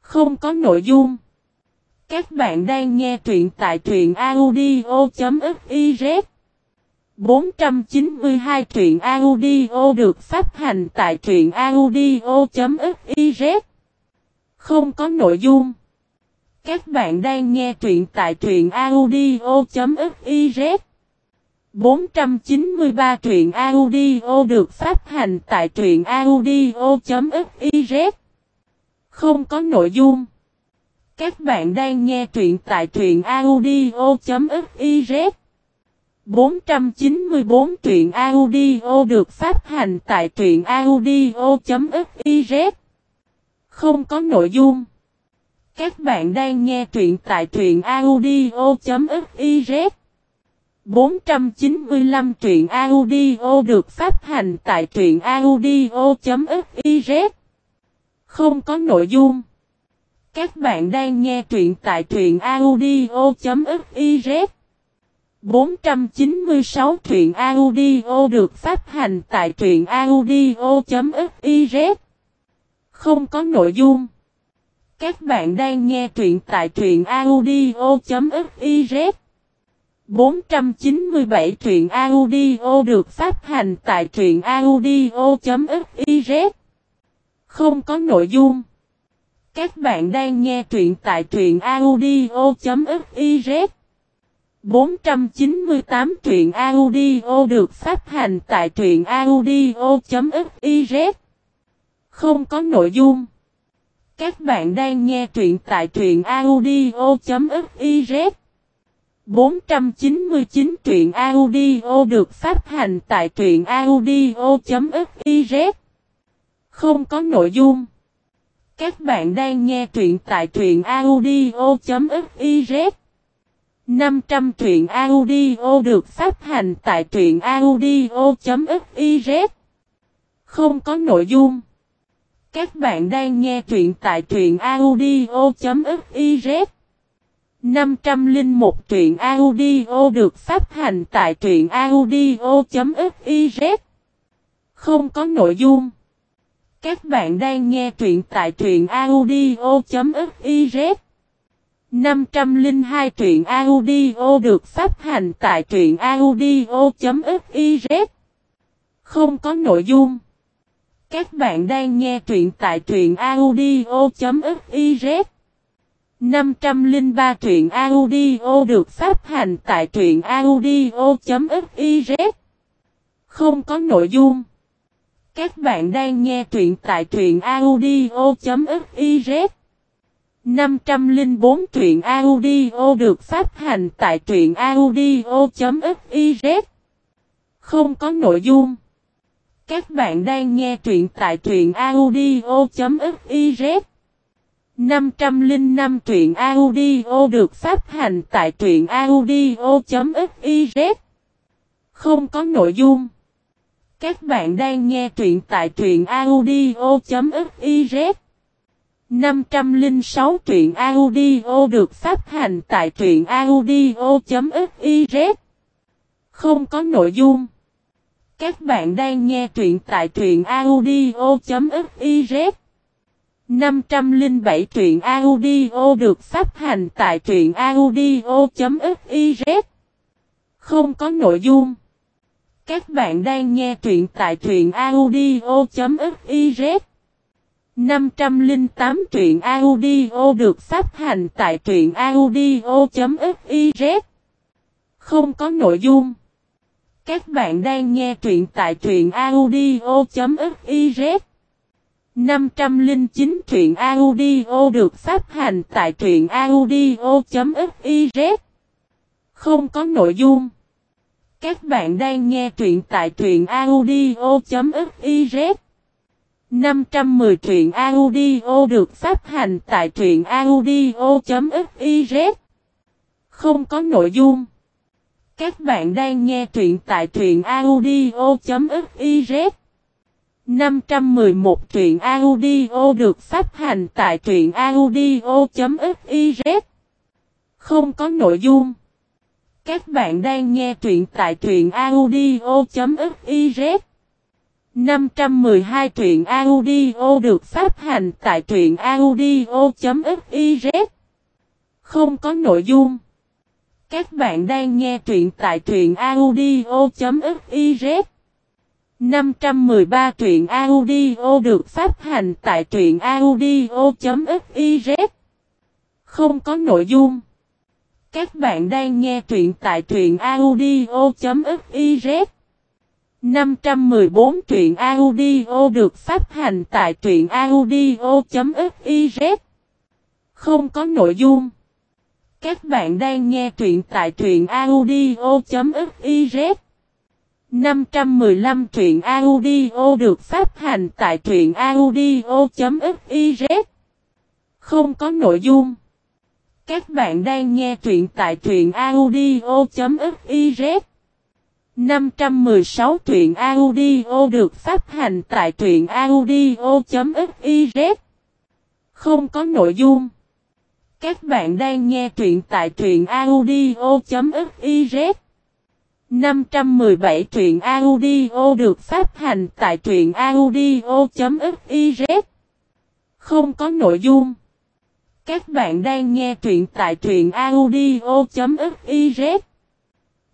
Không có nội dung. Các bạn đang nghe truyện tại truyện audio.fiz 492 truyện audio được phát hành tại truyện audio.fiz Không có nội dung. Các bạn đang nghe truyện tại truyện audio.fiz 493 truyện audio được phát hành tại truyện audio.fiz Không có nội dung. Các bạn đang nghe truyện tại truyện audio.fiz 494 truyện audio được phát hành tại truyện audio.fiz Không có nội dung. Các bạn đang nghe truyện tại truyện audio.fiz 495 truyện audio được phát hành tại truyện audio.fiz Không có nội dung. Các bạn đang nghe truyện tại truyện audio.fiz 496 truyện audio được phát hành tại truyện audio.fiz Không có nội dung. Các bạn đang nghe truyện tại truyện audio.fiz 497 truyện audio được phát hành tại truyện audio.fiz Không có nội dung. Các bạn đang nghe truyện tại truyện audio.fiz 498 truyện audio được phát hành tại truyện audio.fiz Không có nội dung. Các bạn đang nghe truyện tại truyện audio.fiz 499 truyện audio được phát hành tại truyện audio.fiz Không có nội dung. Các bạn đang nghe truyện tại truyện audio.fiz 500 truyện audio được phát hành tại truyện audio.fiz Không có nội dung. Các bạn đang nghe truyện tại truyện audio.fiz 501 truyện audio được phát hành tại truyện audio.fiz Không có nội dung. Các bạn đang nghe truyện tại truyện audio.fiz 502 truyện audio được phát hành tại truyện audio.fiz Không có nội dung. Các bạn đang nghe truyện tại truyện audio.fiz 503 truyện audio được phát hành tại truyện audio.fiz Không có nội dung. Các bạn đang nghe truyện tại truyện audio.fiz 504 truyện audio được phát hành tại truyện audio.fiz Không có nội dung. Các bạn đang nghe truyện tại truyện audio.fiz 505 truyện audio được phát hành tại truyện audio.fiz Không có nội dung. Các bạn đang nghe truyện tại truyện audio.fiz 506 truyện audio được phát hành tại truyện audio.fiz Không có nội dung. Các bạn đang nghe truyện tại truyện audio.fiz 507 truyện audio được phát hành tại truyện audio.fiz Không có nội dung. Các bạn đang nghe truyện tại truyện audio.fiz 508 truyện audio được phát hành tại truyện audio.fiz Không có nội dung. Các bạn đang nghe truyện tại truyện audio.fiz 509 truyện audio được phát hành tại truyện audio.fiz Không có nội dung. Các bạn đang nghe truyện tại truyện audio.fiz 510 truyện audio được phát hành tại truyện audio.fiz Không có nội dung. Các bạn đang nghe truyện tại truyện audio.fiz 511 truyện audio được phát hành tại truyện audio.fiz Không có nội dung. Các bạn đang nghe truyện tại truyện audio.fiz 512 truyện audio được phát hành tại truyện audio.fiz Không có nội dung. Các bạn đang nghe truyện tại truyện audio.fiz 513 truyện audio được phát hành tại truyện audio.fiz Không có nội dung. Các bạn đang nghe truyện tại truyện audio.fiz 514 truyện audio được phát hành tại truyện audio.fiz Không có nội dung. Các bạn đang nghe truyện tại truyện audio.fiz 515 truyện audio được phát hành tại truyện audio.fiz Không có nội dung. Các bạn đang nghe truyện tại truyện audio.fiz 516 truyện audio được phát hành tại truyện audio.fiz Không có nội dung. Các bạn đang nghe truyện tại truyện audio.fiz 517 truyện audio được phát hành tại truyện audio.fiz Không có nội dung. Các bạn đang nghe truyện tại truyện audio.fiz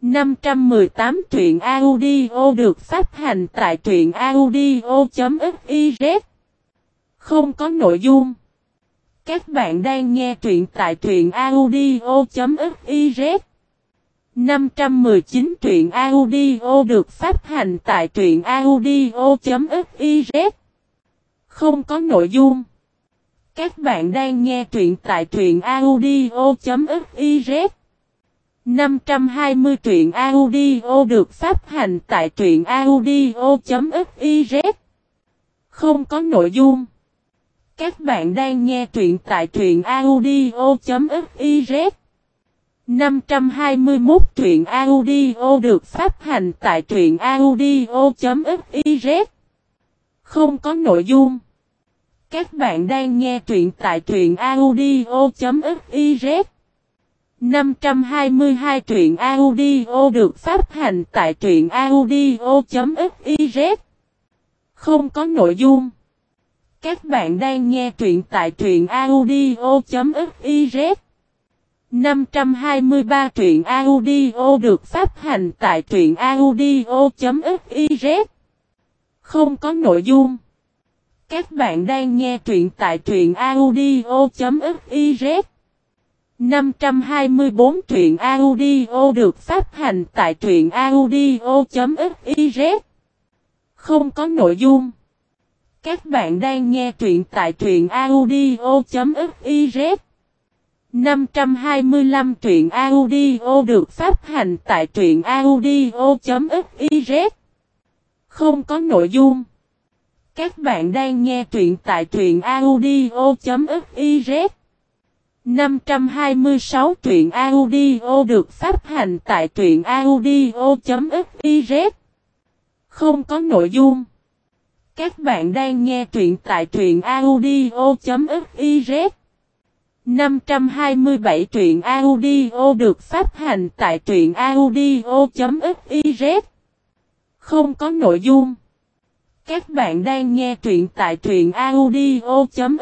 518 truyện audio được phát hành tại truyện audio.fiz Không có nội dung. Các bạn đang nghe truyện tại truyện audio.fiz 519 truyện audio được phát hành tại truyện audio.fiz Không có nội dung. Các bạn đang nghe truyện tại truyện audio.fiz 520 truyện audio được phát hành tại truyện audio.fiz Không có nội dung. Các bạn đang nghe truyện tại truyện audio.fiz 521 truyện audio được phát hành tại truyện audio.fiz Không có nội dung. Các bạn đang nghe truyện tại truyện audio.fiz 522 truyện audio được phát hành tại truyện audio.fiz Không có nội dung. Các bạn đang nghe truyện tại truyện audio.fiz 523 truyện audio được phát hành tại truyện audio.fiz Không có nội dung. Các bạn đang nghe truyện tại truyện audio.fiz 524 truyện audio được phát hành tại truyện audio.fiz Không có nội dung. Các bạn đang nghe truyện tại truyện audio.fiz 525 truyện audio được phát hành tại truyện audio.fiz Không có nội dung. Các bạn đang nghe truyện tại truyện audio.fiz 526 truyện audio được phát hành tại truyện audio.fiz Không có nội dung. Các bạn đang nghe truyện tại truyện audio.fiz 527 truyện audio được phát hành tại truyện audio.fiz Không có nội dung. Các bạn đang nghe truyện tại truyện audio.fiz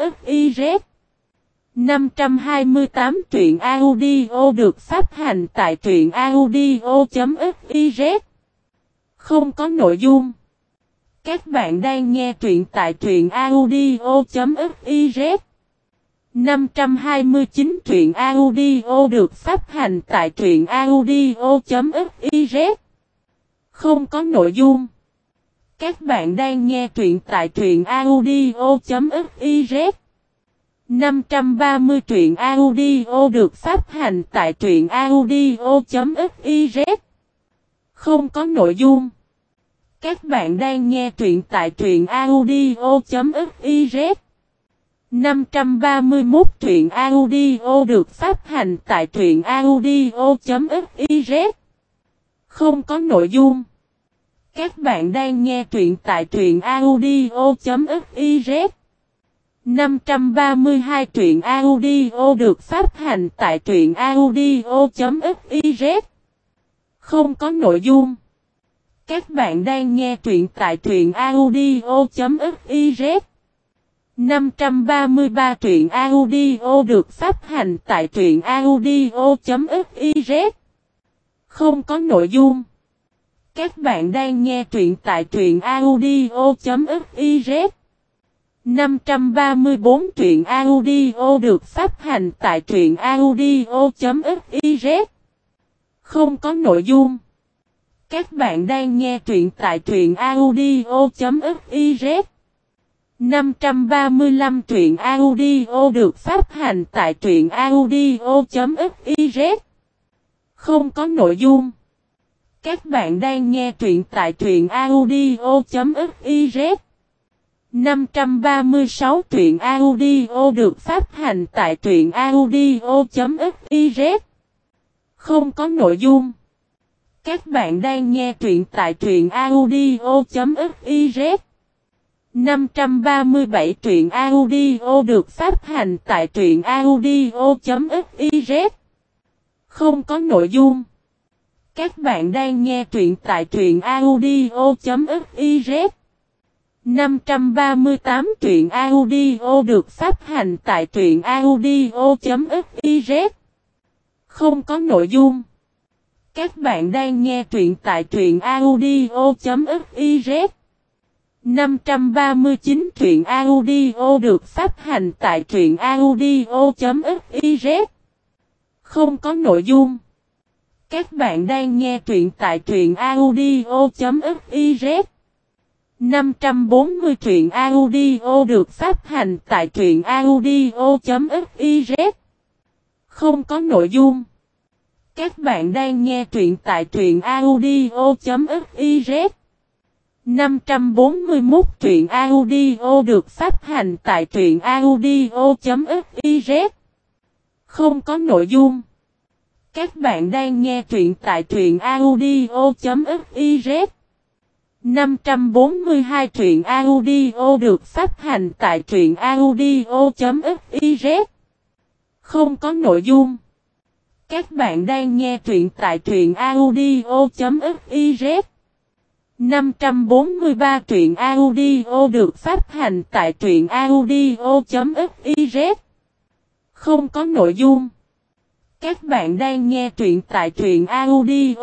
528 truyện audio được phát hành tại truyện audio.fiz Không có nội dung. Các bạn đang nghe truyện tại truyện audio.fiz 529 truyện audio được phát hành tại truyện audio.fiz Không có nội dung. Các bạn đang nghe truyện tại truyện audio.fiz 530 truyện audio được phát hành tại truyện audio.fiz Không có nội dung. Các bạn đang nghe truyện tại truyện audio.fiz 531 truyện audio được phát hành tại truyện audio.fiz Không có nội dung. Các bạn đang nghe truyện tại truyện audio.fiz 532 truyện audio được phát hành tại truyện audio.fiz Không có nội dung. Các bạn đang nghe truyện tại truyện audio.fiz 533 truyện audio được phát hành tại truyện audio.fiz Không có nội dung. Các bạn đang nghe truyện tại truyện audio.fiz 534 truyện audio được phát hành tại truyện audio.fiz Không có nội dung. Các bạn đang nghe truyện tại truyện audio.fiz 535 truyện audio được phát hành tại truyện audio.fiz Không có nội dung. Các bạn đang nghe truyện tại truyện audio.fiz 536 truyện audio được phát hành tại truyện audio.fiz Không có nội dung. Các bạn đang nghe truyện tại truyện audio.fiz 537 truyện audio được phát hành tại truyện audio.fiz Không có nội dung. Các bạn đang nghe truyện tại truyện audio.fiz 538 truyện audio được phát hành tại truyện audio.fiz Không có nội dung. Các bạn đang nghe truyện tại truyện audio.fiz 539 truyện audio được phát hành tại truyện audio.fiz Không có nội dung. Các bạn đang nghe truyện tại truyện audio.fiz 540 truyện audio được phát hành tại truyện audio.fiz Không có nội dung. Các bạn đang nghe truyện tại truyện audio.fiz 541 truyện audio được phát hành tại truyện audio.fiz Không có nội dung. Các bạn đang nghe truyện tại truyện audio.fiz 542 truyện audio được phát hành tại truyện audio.fiz Không có nội dung. Các bạn đang nghe truyện tại truyện audio.fiz 543 truyện audio được phát hành tại truyện audio.fiz Không có nội dung. Các bạn đang nghe truyện tại truyện audio.fiz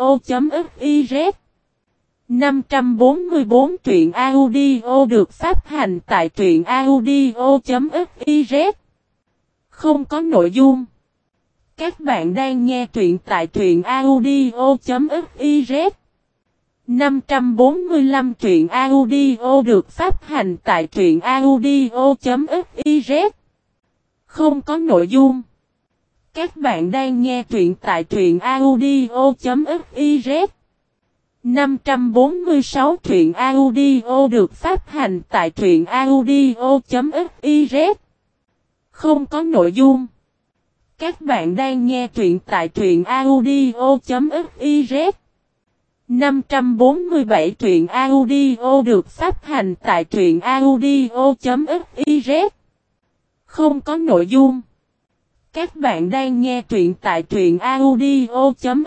544 truyện audio được phát hành tại truyện audio.fiz Không có nội dung. Các bạn đang nghe truyện tại truyện audio.fiz 545 truyện audio được phát hành tại truyện audio.fiz Không có nội dung. Các bạn đang nghe truyện tại truyện audio.fiz 546 truyện audio được phát hành tại truyện audio.fiz Không có nội dung. Các bạn đang nghe truyện tại truyện audio.fiz 547 truyện audio được phát hành tại truyện audio.fiz Không có nội dung. Các bạn đang nghe truyện tại truyện audio.fiz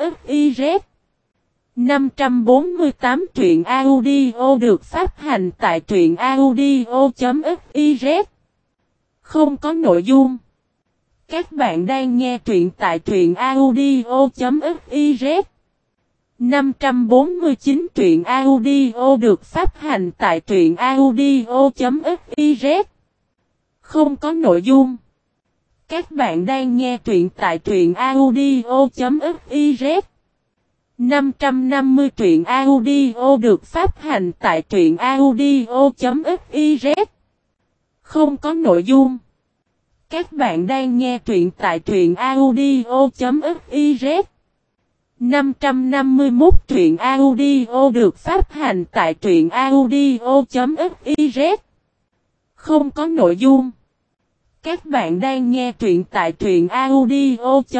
548 truyện audio được phát hành tại truyện audio.fiz Không có nội dung. Các bạn đang nghe truyện tại truyện audio.fiz 549 truyện audio được phát hành tại truyện audio.fiz Không có nội dung. Các bạn đang nghe truyện tại truyện audio.fiz 550 truyện audio được phát hành tại truyện audio.fiz Không có nội dung. Các bạn đang nghe truyện tại truyện audio.fiz 551 truyện audio được phát hành tại truyện audio.fiz Không có nội dung. Các bạn đang nghe truyện tại truyện audio.fiz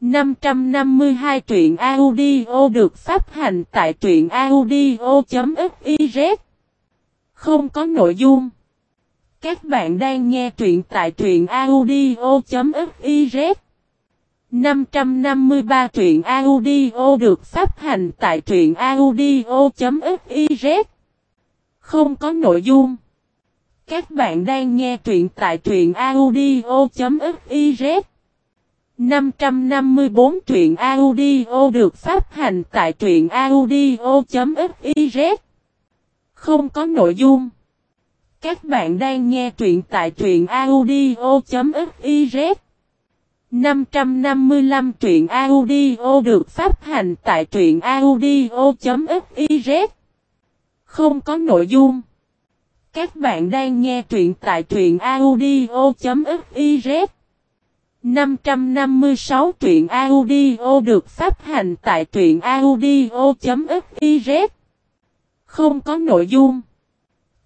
552 truyện audio được phát hành tại truyện audio.fiz Không có nội dung. Các bạn đang nghe truyện tại truyện audio.fiz 553 truyện audio được phát hành tại truyện audio.fiz Không có nội dung. Các bạn đang nghe truyện tại truyện audio.fiz 554 truyện audio được phát hành tại truyện audio.fiz Không có nội dung. Các bạn đang nghe truyện tại truyện audio.fiz 555 truyện audio được phát hành tại truyện audio.fiz Không có nội dung. Các bạn đang nghe truyện tại truyện audio.fiz 556 truyện audio được phát hành tại truyện audio.fiz Không có nội dung.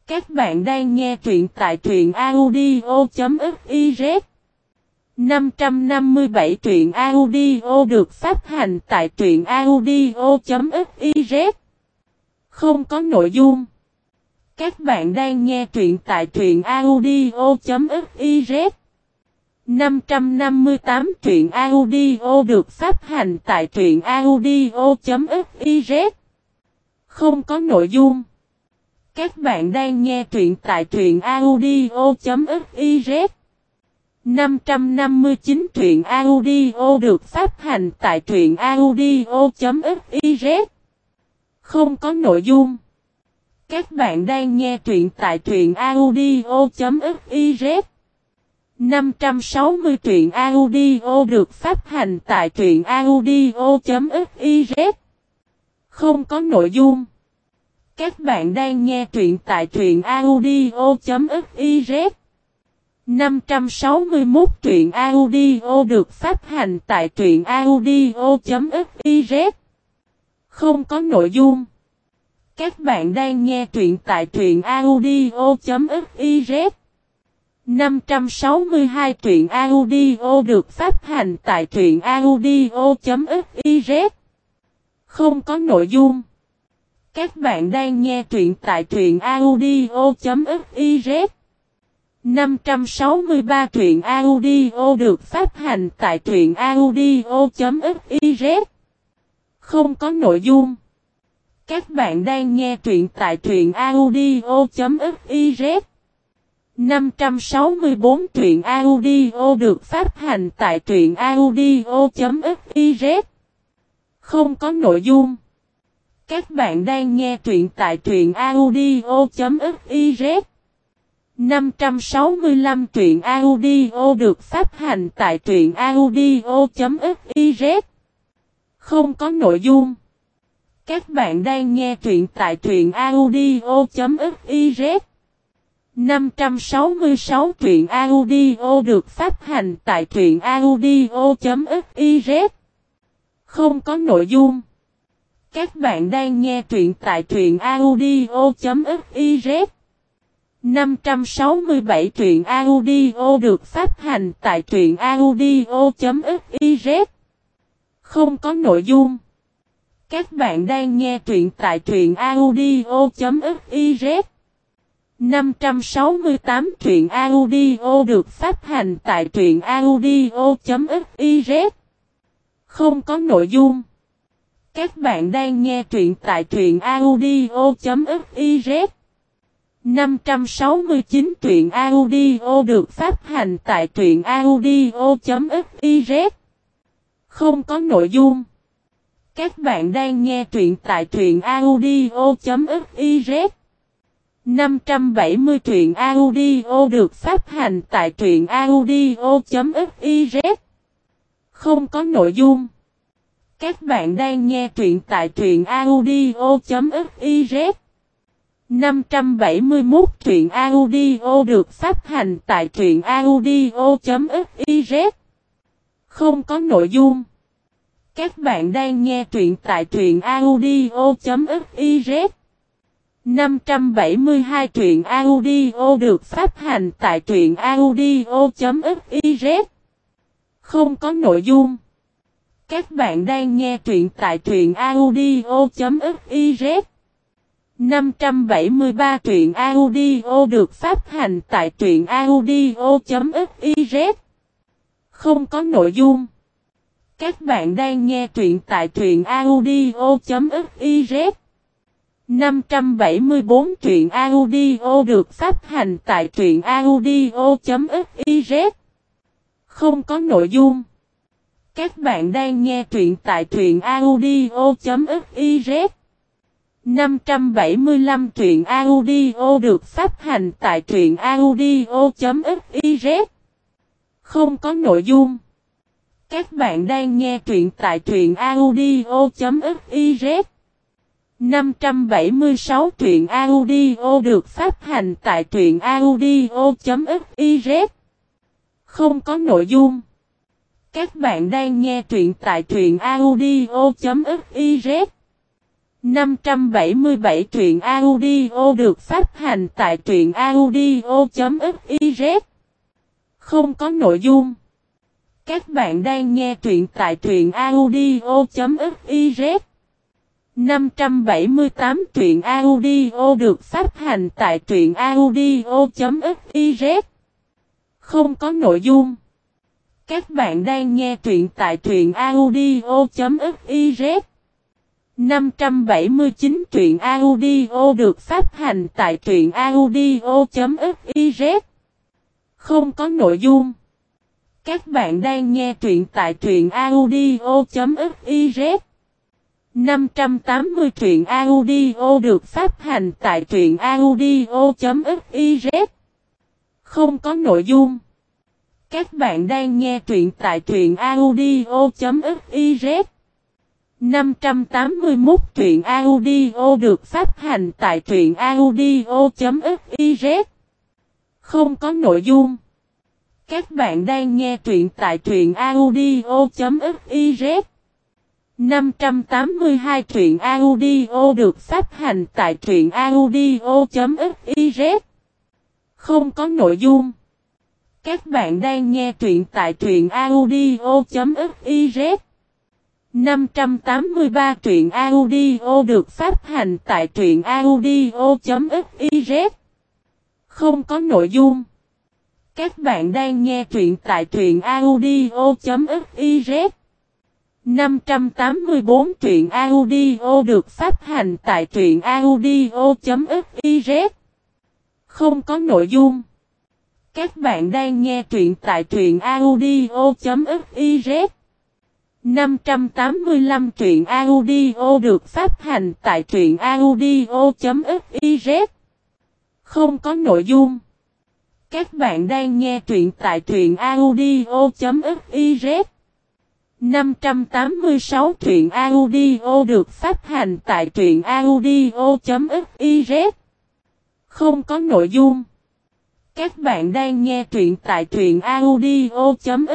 Các bạn đang nghe truyện tại truyện audio.fiz 557 truyện audio được phát hành tại truyện audio.fiz Không có nội dung. Các bạn đang nghe truyện tại truyện audio.fiz 558 truyện audio được phát hành tại truyện audio.fiz Không có nội dung. Các bạn đang nghe truyện tại truyện audio.fiz 559 truyện audio được phát hành tại truyện audio.fiz Không có nội dung. Các bạn đang nghe truyện tại truyện audio.fiz 560 truyện audio được phát hành tại truyện audio.fiz Không có nội dung. Các bạn đang nghe truyện tại truyện audio.fiz 561 truyện audio được phát hành tại truyện audio.fiz Không có nội dung. Các bạn đang nghe truyện tại truyện audio.fiz 562 truyện audio được phát hành tại truyện audio.fiz Không có nội dung. Các bạn đang nghe truyện tại truyện audio.fiz 563 truyện audio được phát hành tại truyện audio.fiz Không có nội dung. Các bạn đang nghe truyện tại truyện audio.fiz 564 truyện audio được phát hành tại truyện audio.fiz Không có nội dung. Các bạn đang nghe truyện tại truyện audio.fiz 565 truyện audio được phát hành tại truyện audio.fiz Không có nội dung. Các bạn đang nghe truyện tại truyện audio.fiz 566 truyện audio được phát hành tại truyện audio.fiz Không có nội dung. Các bạn đang nghe truyện tại truyện audio.fiz 567 truyện audio được phát hành tại truyện audio.fiz Không có nội dung. Các bạn đang nghe truyện tại truyện audio.fiz 568 truyện audio được phát hành tại truyện audio.fiz Không có nội dung. Các bạn đang nghe truyện tại truyện audio.fiz 569 truyện audio được phát hành tại truyện audio.fiz Không có nội dung. Các bạn đang nghe truyện tại truyện audio.fiz 570 truyện audio được phát hành tại truyện audio.fiz Không có nội dung. Các bạn đang nghe truyện tại truyện audio.fiz 571 truyện audio được phát hành tại truyện audio.fiz Không có nội dung. Các bạn đang nghe truyện tại truyện audio.fiz 572 truyện audio được phát hành tại truyện audio.fiz Không có nội dung. Các bạn đang nghe truyện tại truyện audio.fiz 573 truyện audio được phát hành tại truyện audio.fiz Không có nội dung. Các bạn đang nghe truyện tại truyện audio.fiz 574 truyện audio được phát hành tại truyện audio.fiz Không có nội dung. Các bạn đang nghe truyện tại truyện audio.fiz 575 truyện audio được phát hành tại truyện audio.fiz Không có nội dung. Các bạn đang nghe truyện tại truyện audio.fiz 576 truyện audio được phát hành tại truyện audio.fiz Không có nội dung. Các bạn đang nghe truyện tại truyện audio.fiz 577 truyện audio được phát hành tại truyện audio.fiz Không có nội dung. Các bạn đang nghe truyện tại truyện audio.fiz 578 truyện audio được phát hành tại truyện audio.fiz Không có nội dung. Các bạn đang nghe truyện tại truyện audio.fiz 579 truyện audio được phát hành tại truyện audio.fiz Không có nội dung. Các bạn đang nghe truyện tại truyện audio.fiz 580 truyện audio được phát hành tại truyện audio.fiz Không có nội dung. Các bạn đang nghe truyện tại truyện audio.fiz 581 truyện audio được phát hành tại truyện audio.fiz Không có nội dung. Các bạn đang nghe truyện tại truyện audio.fiz 582 truyện audio được phát hành tại truyện audio.fiz Không có nội dung. Các bạn đang nghe truyện tại truyện audio.fiz 583 truyện audio được phát hành tại truyện audio.fiz Không có nội dung. Các bạn đang nghe truyện tại truyện audio.fiz 584 truyện audio được phát hành tại truyện audio.fiz Không có nội dung. Các bạn đang nghe truyện tại truyện audio.fiz 585 truyện audio được phát hành tại truyện audio.fiz Không có nội dung. Các bạn đang nghe truyện tại truyện audio.fiz 586 truyện audio được phát hành tại truyện audio.fiz Không có nội dung. Các bạn đang nghe truyện tại truyện audio.fiz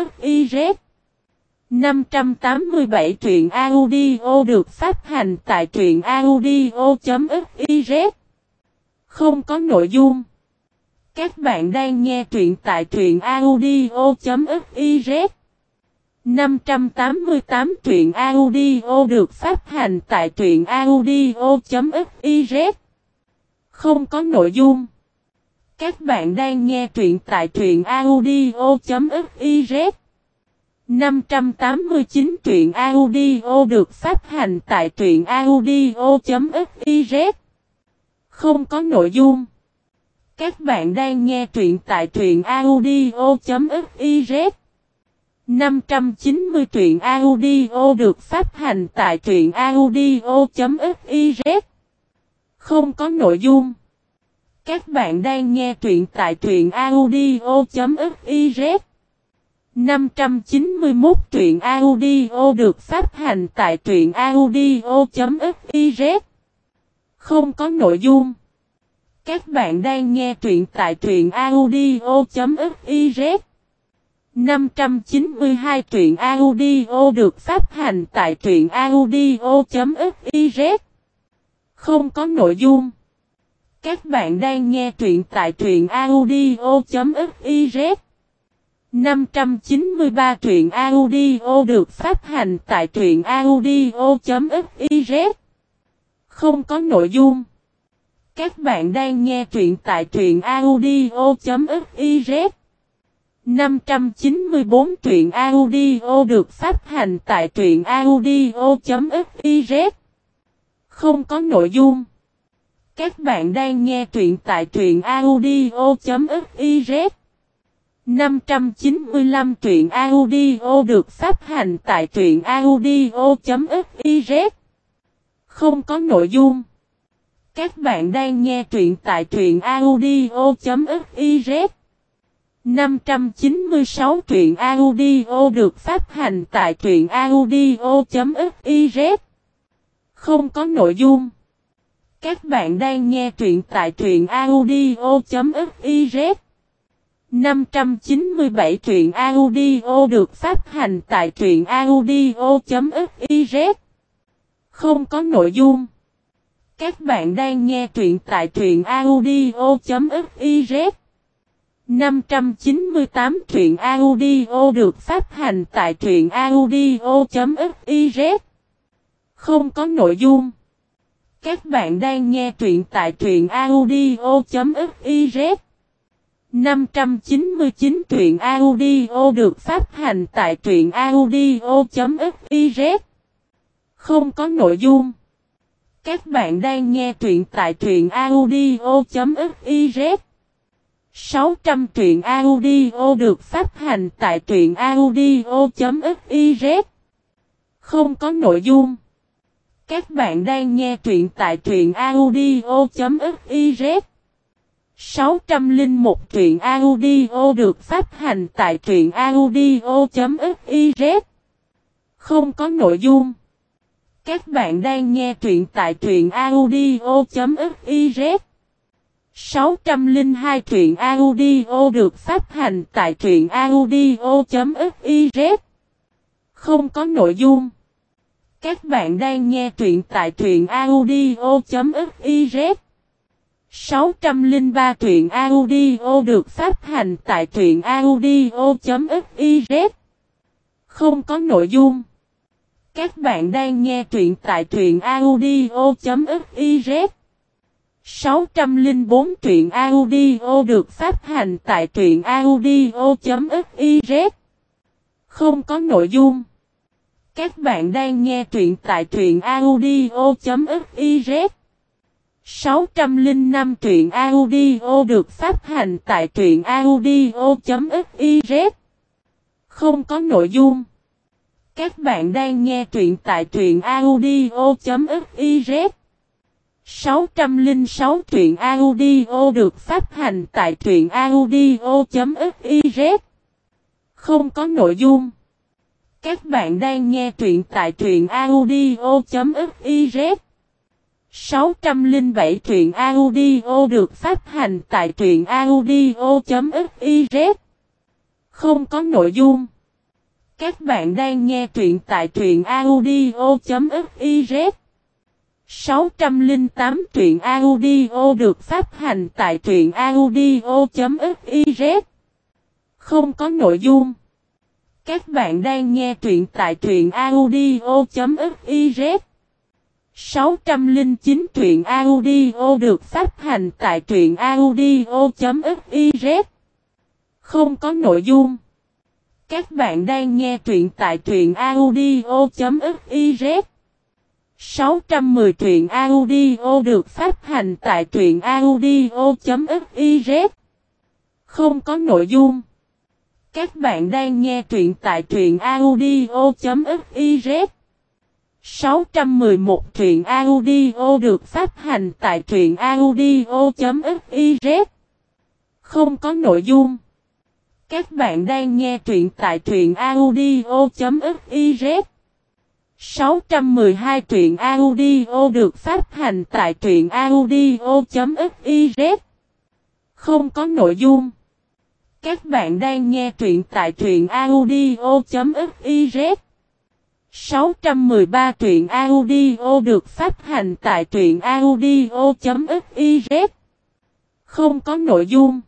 587 truyện audio được phát hành tại truyện audio.fiz Không có nội dung. Các bạn đang nghe truyện tại truyện audio.fiz 588 truyện audio được phát hành tại truyện audio.fiz Không có nội dung. Các bạn đang nghe truyện tại truyện audio.fiz 589 truyện audio được phát hành tại truyện audio.fiz Không có nội dung. Các bạn đang nghe truyện tại truyện audio.fiz 590 truyện audio được phát hành tại truyện audio.fiz Không có nội dung. Các bạn đang nghe truyện tại truyện audio.fiz 591 truyện audio được phát hành tại truyện audio.fiz Không có nội dung. Các bạn đang nghe truyện tại truyện audio.fiz 592 truyện audio được phát hành tại truyện audio.fiz Không có nội dung. Các bạn đang nghe truyện tại truyện audio.fiz 593 truyện audio được phát hành tại truyện audio.fiz Không có nội dung. Các bạn đang nghe truyện tại truyện audio.fiz 594 truyện audio được phát hành tại truyện audio.fiz Không có nội dung. Các bạn đang nghe truyện tại truyện audio.fiz 595 truyện audio được phát hành tại truyện audio.fiz Không có nội dung. Các bạn đang nghe truyện tại truyện audio.fiz 596 truyện audio được phát hành tại truyện audio.fiz Không có nội dung. Các bạn đang nghe truyện tại truyện audio.fiz 597 truyện audio được phát hành tại truyện audio.fiz Không có nội dung. Các bạn đang nghe truyện tại truyện audio.fiz 598 truyện audio được phát hành tại truyện audio.fiz Không có nội dung. Các bạn đang nghe truyện tại truyện audio.fiz 599 truyện audio được phát hành tại truyện audio.fiz Không có nội dung. Các bạn đang nghe truyện tại truyện audio.fiz 600 truyện audio được phát hành tại truyện audio.fiz Không có nội dung. Các bạn đang nghe truyện tại truyện audio.fiz 601 truyện audio được phát hành tại truyện audio.fiz Không có nội dung. Các bạn đang nghe truyện tại truyện audio.fiz 602 truyện audio được phát hành tại truyện audio.fiz Không có nội dung. Các bạn đang nghe truyện tại truyện audio.fiz 603 truyện audio được phát hành tại truyện audio.fiz Không có nội dung. Các bạn đang nghe truyện tại truyện audio.fiz 604 truyện audio được phát hành tại truyện audio.fiz Không có nội dung. Các bạn đang nghe truyện tại truyện audio.fiz 605 truyện audio được phát hành tại truyện audio.fiz Không có nội dung. Các bạn đang nghe truyện tại truyện audio.fiz 606 truyện audio được phát hành tại truyện audio.fiz Không có nội dung. Các bạn đang nghe truyện tại truyện audio.fiz 607 truyện audio được phát hành tại truyện audio.fiz Không có nội dung. Các bạn đang nghe truyện tại truyện audio.fiz 608 truyện audio được phát hành tại truyện audio.fiz Không có nội dung. Các bạn đang nghe truyện tại truyện audio.fiz 609 truyện audio được phát hành tại truyện audio.fiz Không có nội dung. Các bạn đang nghe truyện tại truyện audio.fiz 610 truyện audio được phát hành tại truyện audio.fiz Không có nội dung. Các bạn đang nghe truyện tại truyện audio.fiz 611 truyện audio được phát hành tại truyện audio.fiz Không có nội dung. Các bạn đang nghe truyện tại truyện audio.fiz 612 truyện audio được phát hành tại truyện audio.fiz Không có nội dung. Các bạn đang nghe truyện tại truyện audio.fiz 613 truyện audio được phát hành tại truyện audio.fiz Không có nội dung.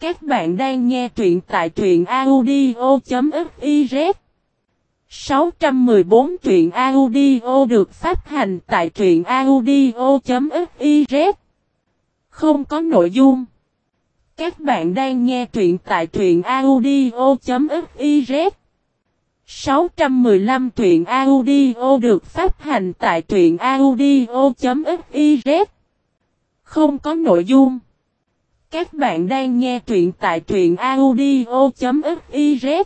Các bạn đang nghe truyện tại truyện audio.fiz 614 truyện audio được phát hành tại truyện audio.fiz Không có nội dung. Các bạn đang nghe truyện tại truyện audio.fiz 615 truyện audio được phát hành tại truyện audio.fiz Không có nội dung. Các bạn đang nghe truyện tại truyện audio.fiz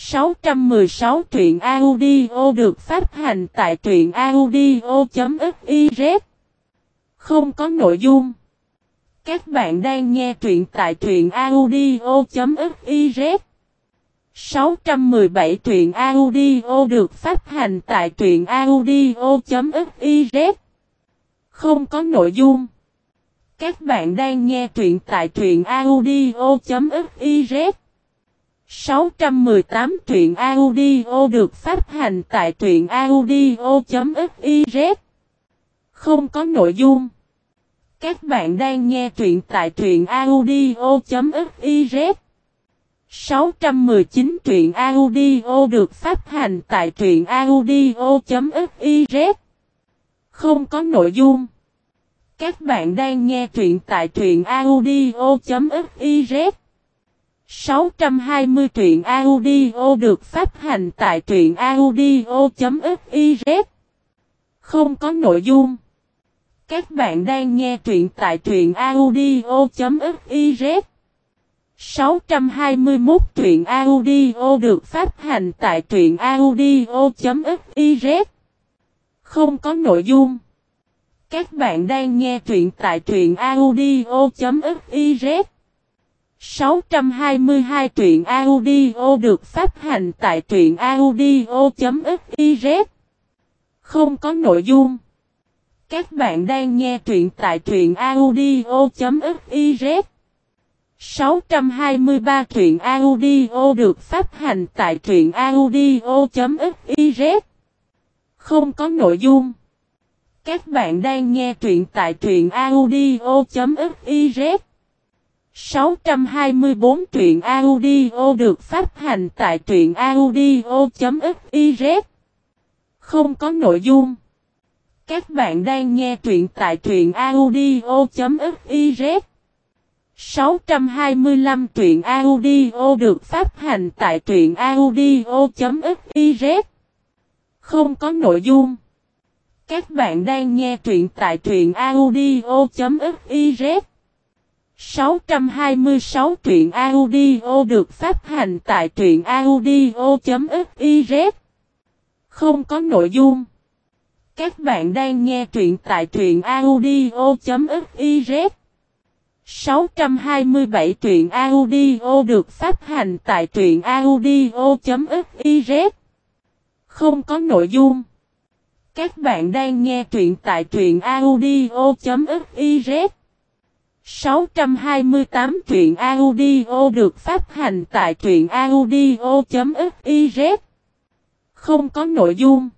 616 truyện audio được phát hành tại truyện audio.fiz Không có nội dung. Các bạn đang nghe truyện tại truyện audio.fiz 617 truyện audio được phát hành tại truyện audio.fiz Không có nội dung. Các bạn đang nghe truyện tại truyện audio.fiz 618 truyện audio được phát hành tại truyện audio.fiz Không có nội dung. Các bạn đang nghe truyện tại truyện audio.fiz 619 truyện audio được phát hành tại truyện audio.fiz Không có nội dung. Các bạn đang nghe truyện tại truyện audio.fiz 620 truyện audio được phát hành tại truyện audio.fiz Không có nội dung. Các bạn đang nghe truyện tại truyện audio.fiz 621 truyện audio được phát hành tại truyện audio.fiz Không có nội dung. Các bạn đang nghe truyện tại truyện audio.fiz 622 truyện audio được phát hành tại truyện audio.fiz Không có nội dung. Các bạn đang nghe truyện tại truyện audio.fiz 623 truyện audio được phát hành tại truyện audio.fiz Không có nội dung. Các bạn đang nghe truyện tại truyện audio.fiz 624 truyện audio được phát hành tại truyện audio.fiz Không có nội dung. Các bạn đang nghe truyện tại truyện audio.fiz 625 truyện audio được phát hành tại truyện audio.fiz Không có nội dung. Các bạn đang nghe truyện tại truyện audio.fiz 626 truyện audio được phát hành tại truyện audio.fiz Không có nội dung. Các bạn đang nghe truyện tại truyện audio.fiz 627 truyện audio được phát hành tại truyện audio.fiz Không có nội dung. Các bạn đang nghe truyện tại truyện audio.fiz 628 truyện audio được phát hành tại truyện audio.fiz Không có nội dung.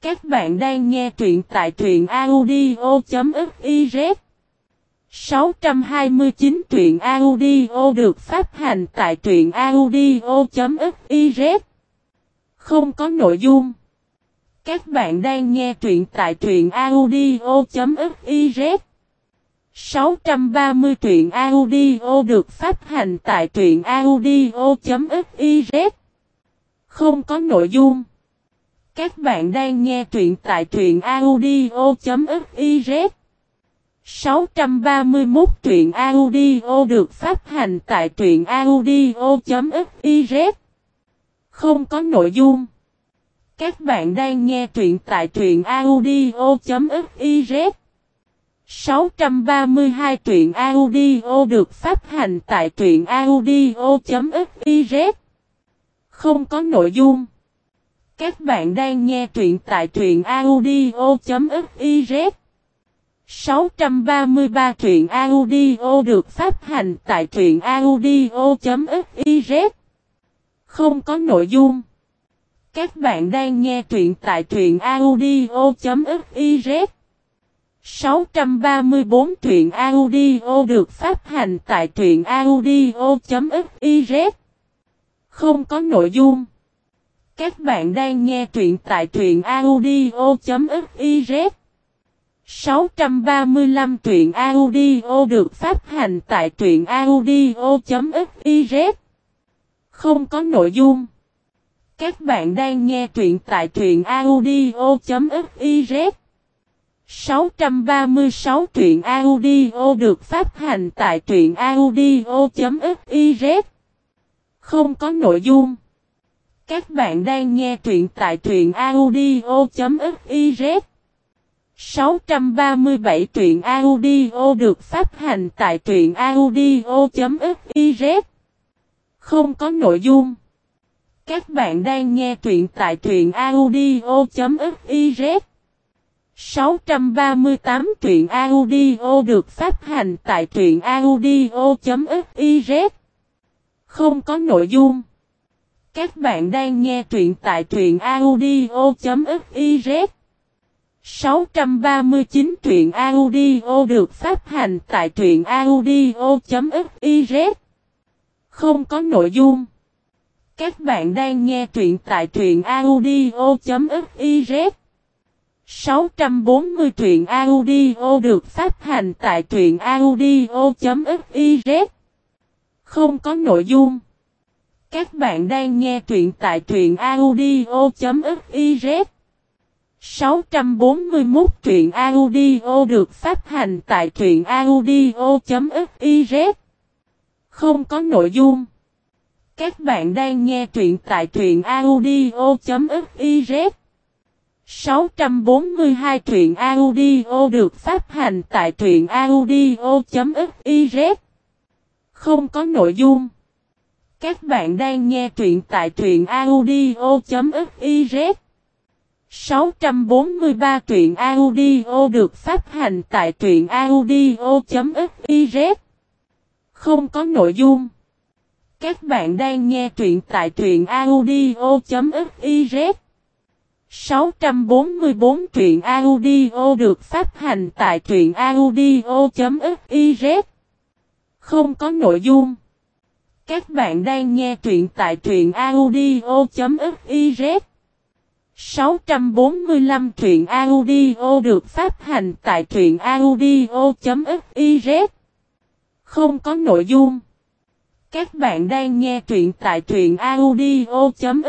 Các bạn đang nghe truyện tại truyện audio.fiz 629 truyện audio được phát hành tại truyện audio.fiz Không có nội dung. Các bạn đang nghe truyện tại truyện audio.fiz 630 truyện audio được phát hành tại truyện audio.fiz Không có nội dung. Các bạn đang nghe truyện tại truyện audio.fiz 631 truyện audio được phát hành tại truyện audio.fiz Không có nội dung. Các bạn đang nghe truyện tại truyện audio.fiz 632 truyện audio được phát hành tại truyện audio.fiz Không có nội dung. Các bạn đang nghe truyện tại truyện audio.fiz 633 truyện audio được phát hành tại truyện audio.fiz Không có nội dung. Các bạn đang nghe truyện tại truyện audio.fiz 634 truyện audio được phát hành tại truyện audio.fiz Không có nội dung. Các bạn đang nghe truyện tại truyện audio.fiz 635 truyện audio được phát hành tại truyện audio.fiz Không có nội dung. Các bạn đang nghe truyện tại truyện audio.fiz 636 truyện audio được phát hành tại truyện audio.fiz Không có nội dung. Các bạn đang nghe truyện tại truyện audio.fiz 637 truyện audio được phát hành tại truyện audio.fiz Không có nội dung. Các bạn đang nghe truyện tại truyện audio.fiz 638 truyện audio được phát hành tại truyện audio.fiz Không có nội dung. Các bạn đang nghe truyện tại truyện audio.fiz 639 truyện audio được phát hành tại truyện audio.fiz Không có nội dung. Các bạn đang nghe truyện tại truyện audio.fiz 640 truyện audio được phát hành tại truyện audio.fiz Không có nội dung. Các bạn đang nghe truyện tại truyện audio.fiz 641 truyện audio được phát hành tại truyện audio.fiz Không có nội dung. Các bạn đang nghe truyện tại truyện audio.fiz 642 truyện audio được phát hành tại truyện audio.fiz Không có nội dung. Các bạn đang nghe truyện tại truyện audio.fiz 643 truyện audio được phát hành tại truyện audio.fiz Không có nội dung. Các bạn đang nghe truyện tại truyện audio.fiz 644 truyện audio được phát hành tại truyện audio.fiz Không có nội dung. Các bạn đang nghe truyện tại truyện audio.fiz 645 truyện audio được phát hành tại truyện audio.fiz Không có nội dung. Các bạn đang nghe truyện tại truyện audio.fiz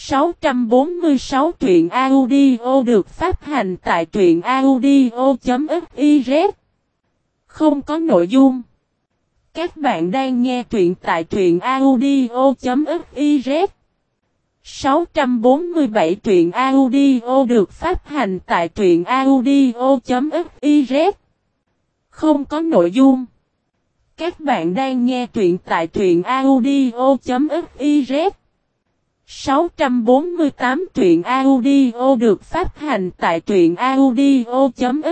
646 truyện audio được phát hành tại truyện audio.fiz Không có nội dung. Các bạn đang nghe truyện tại truyện audio.fiz 647 truyện audio được phát hành tại truyện audio.fiz Không có nội dung. Các bạn đang nghe truyện tại truyện audio.fiz 648 truyện audio được phát hành tại truyện audio.fif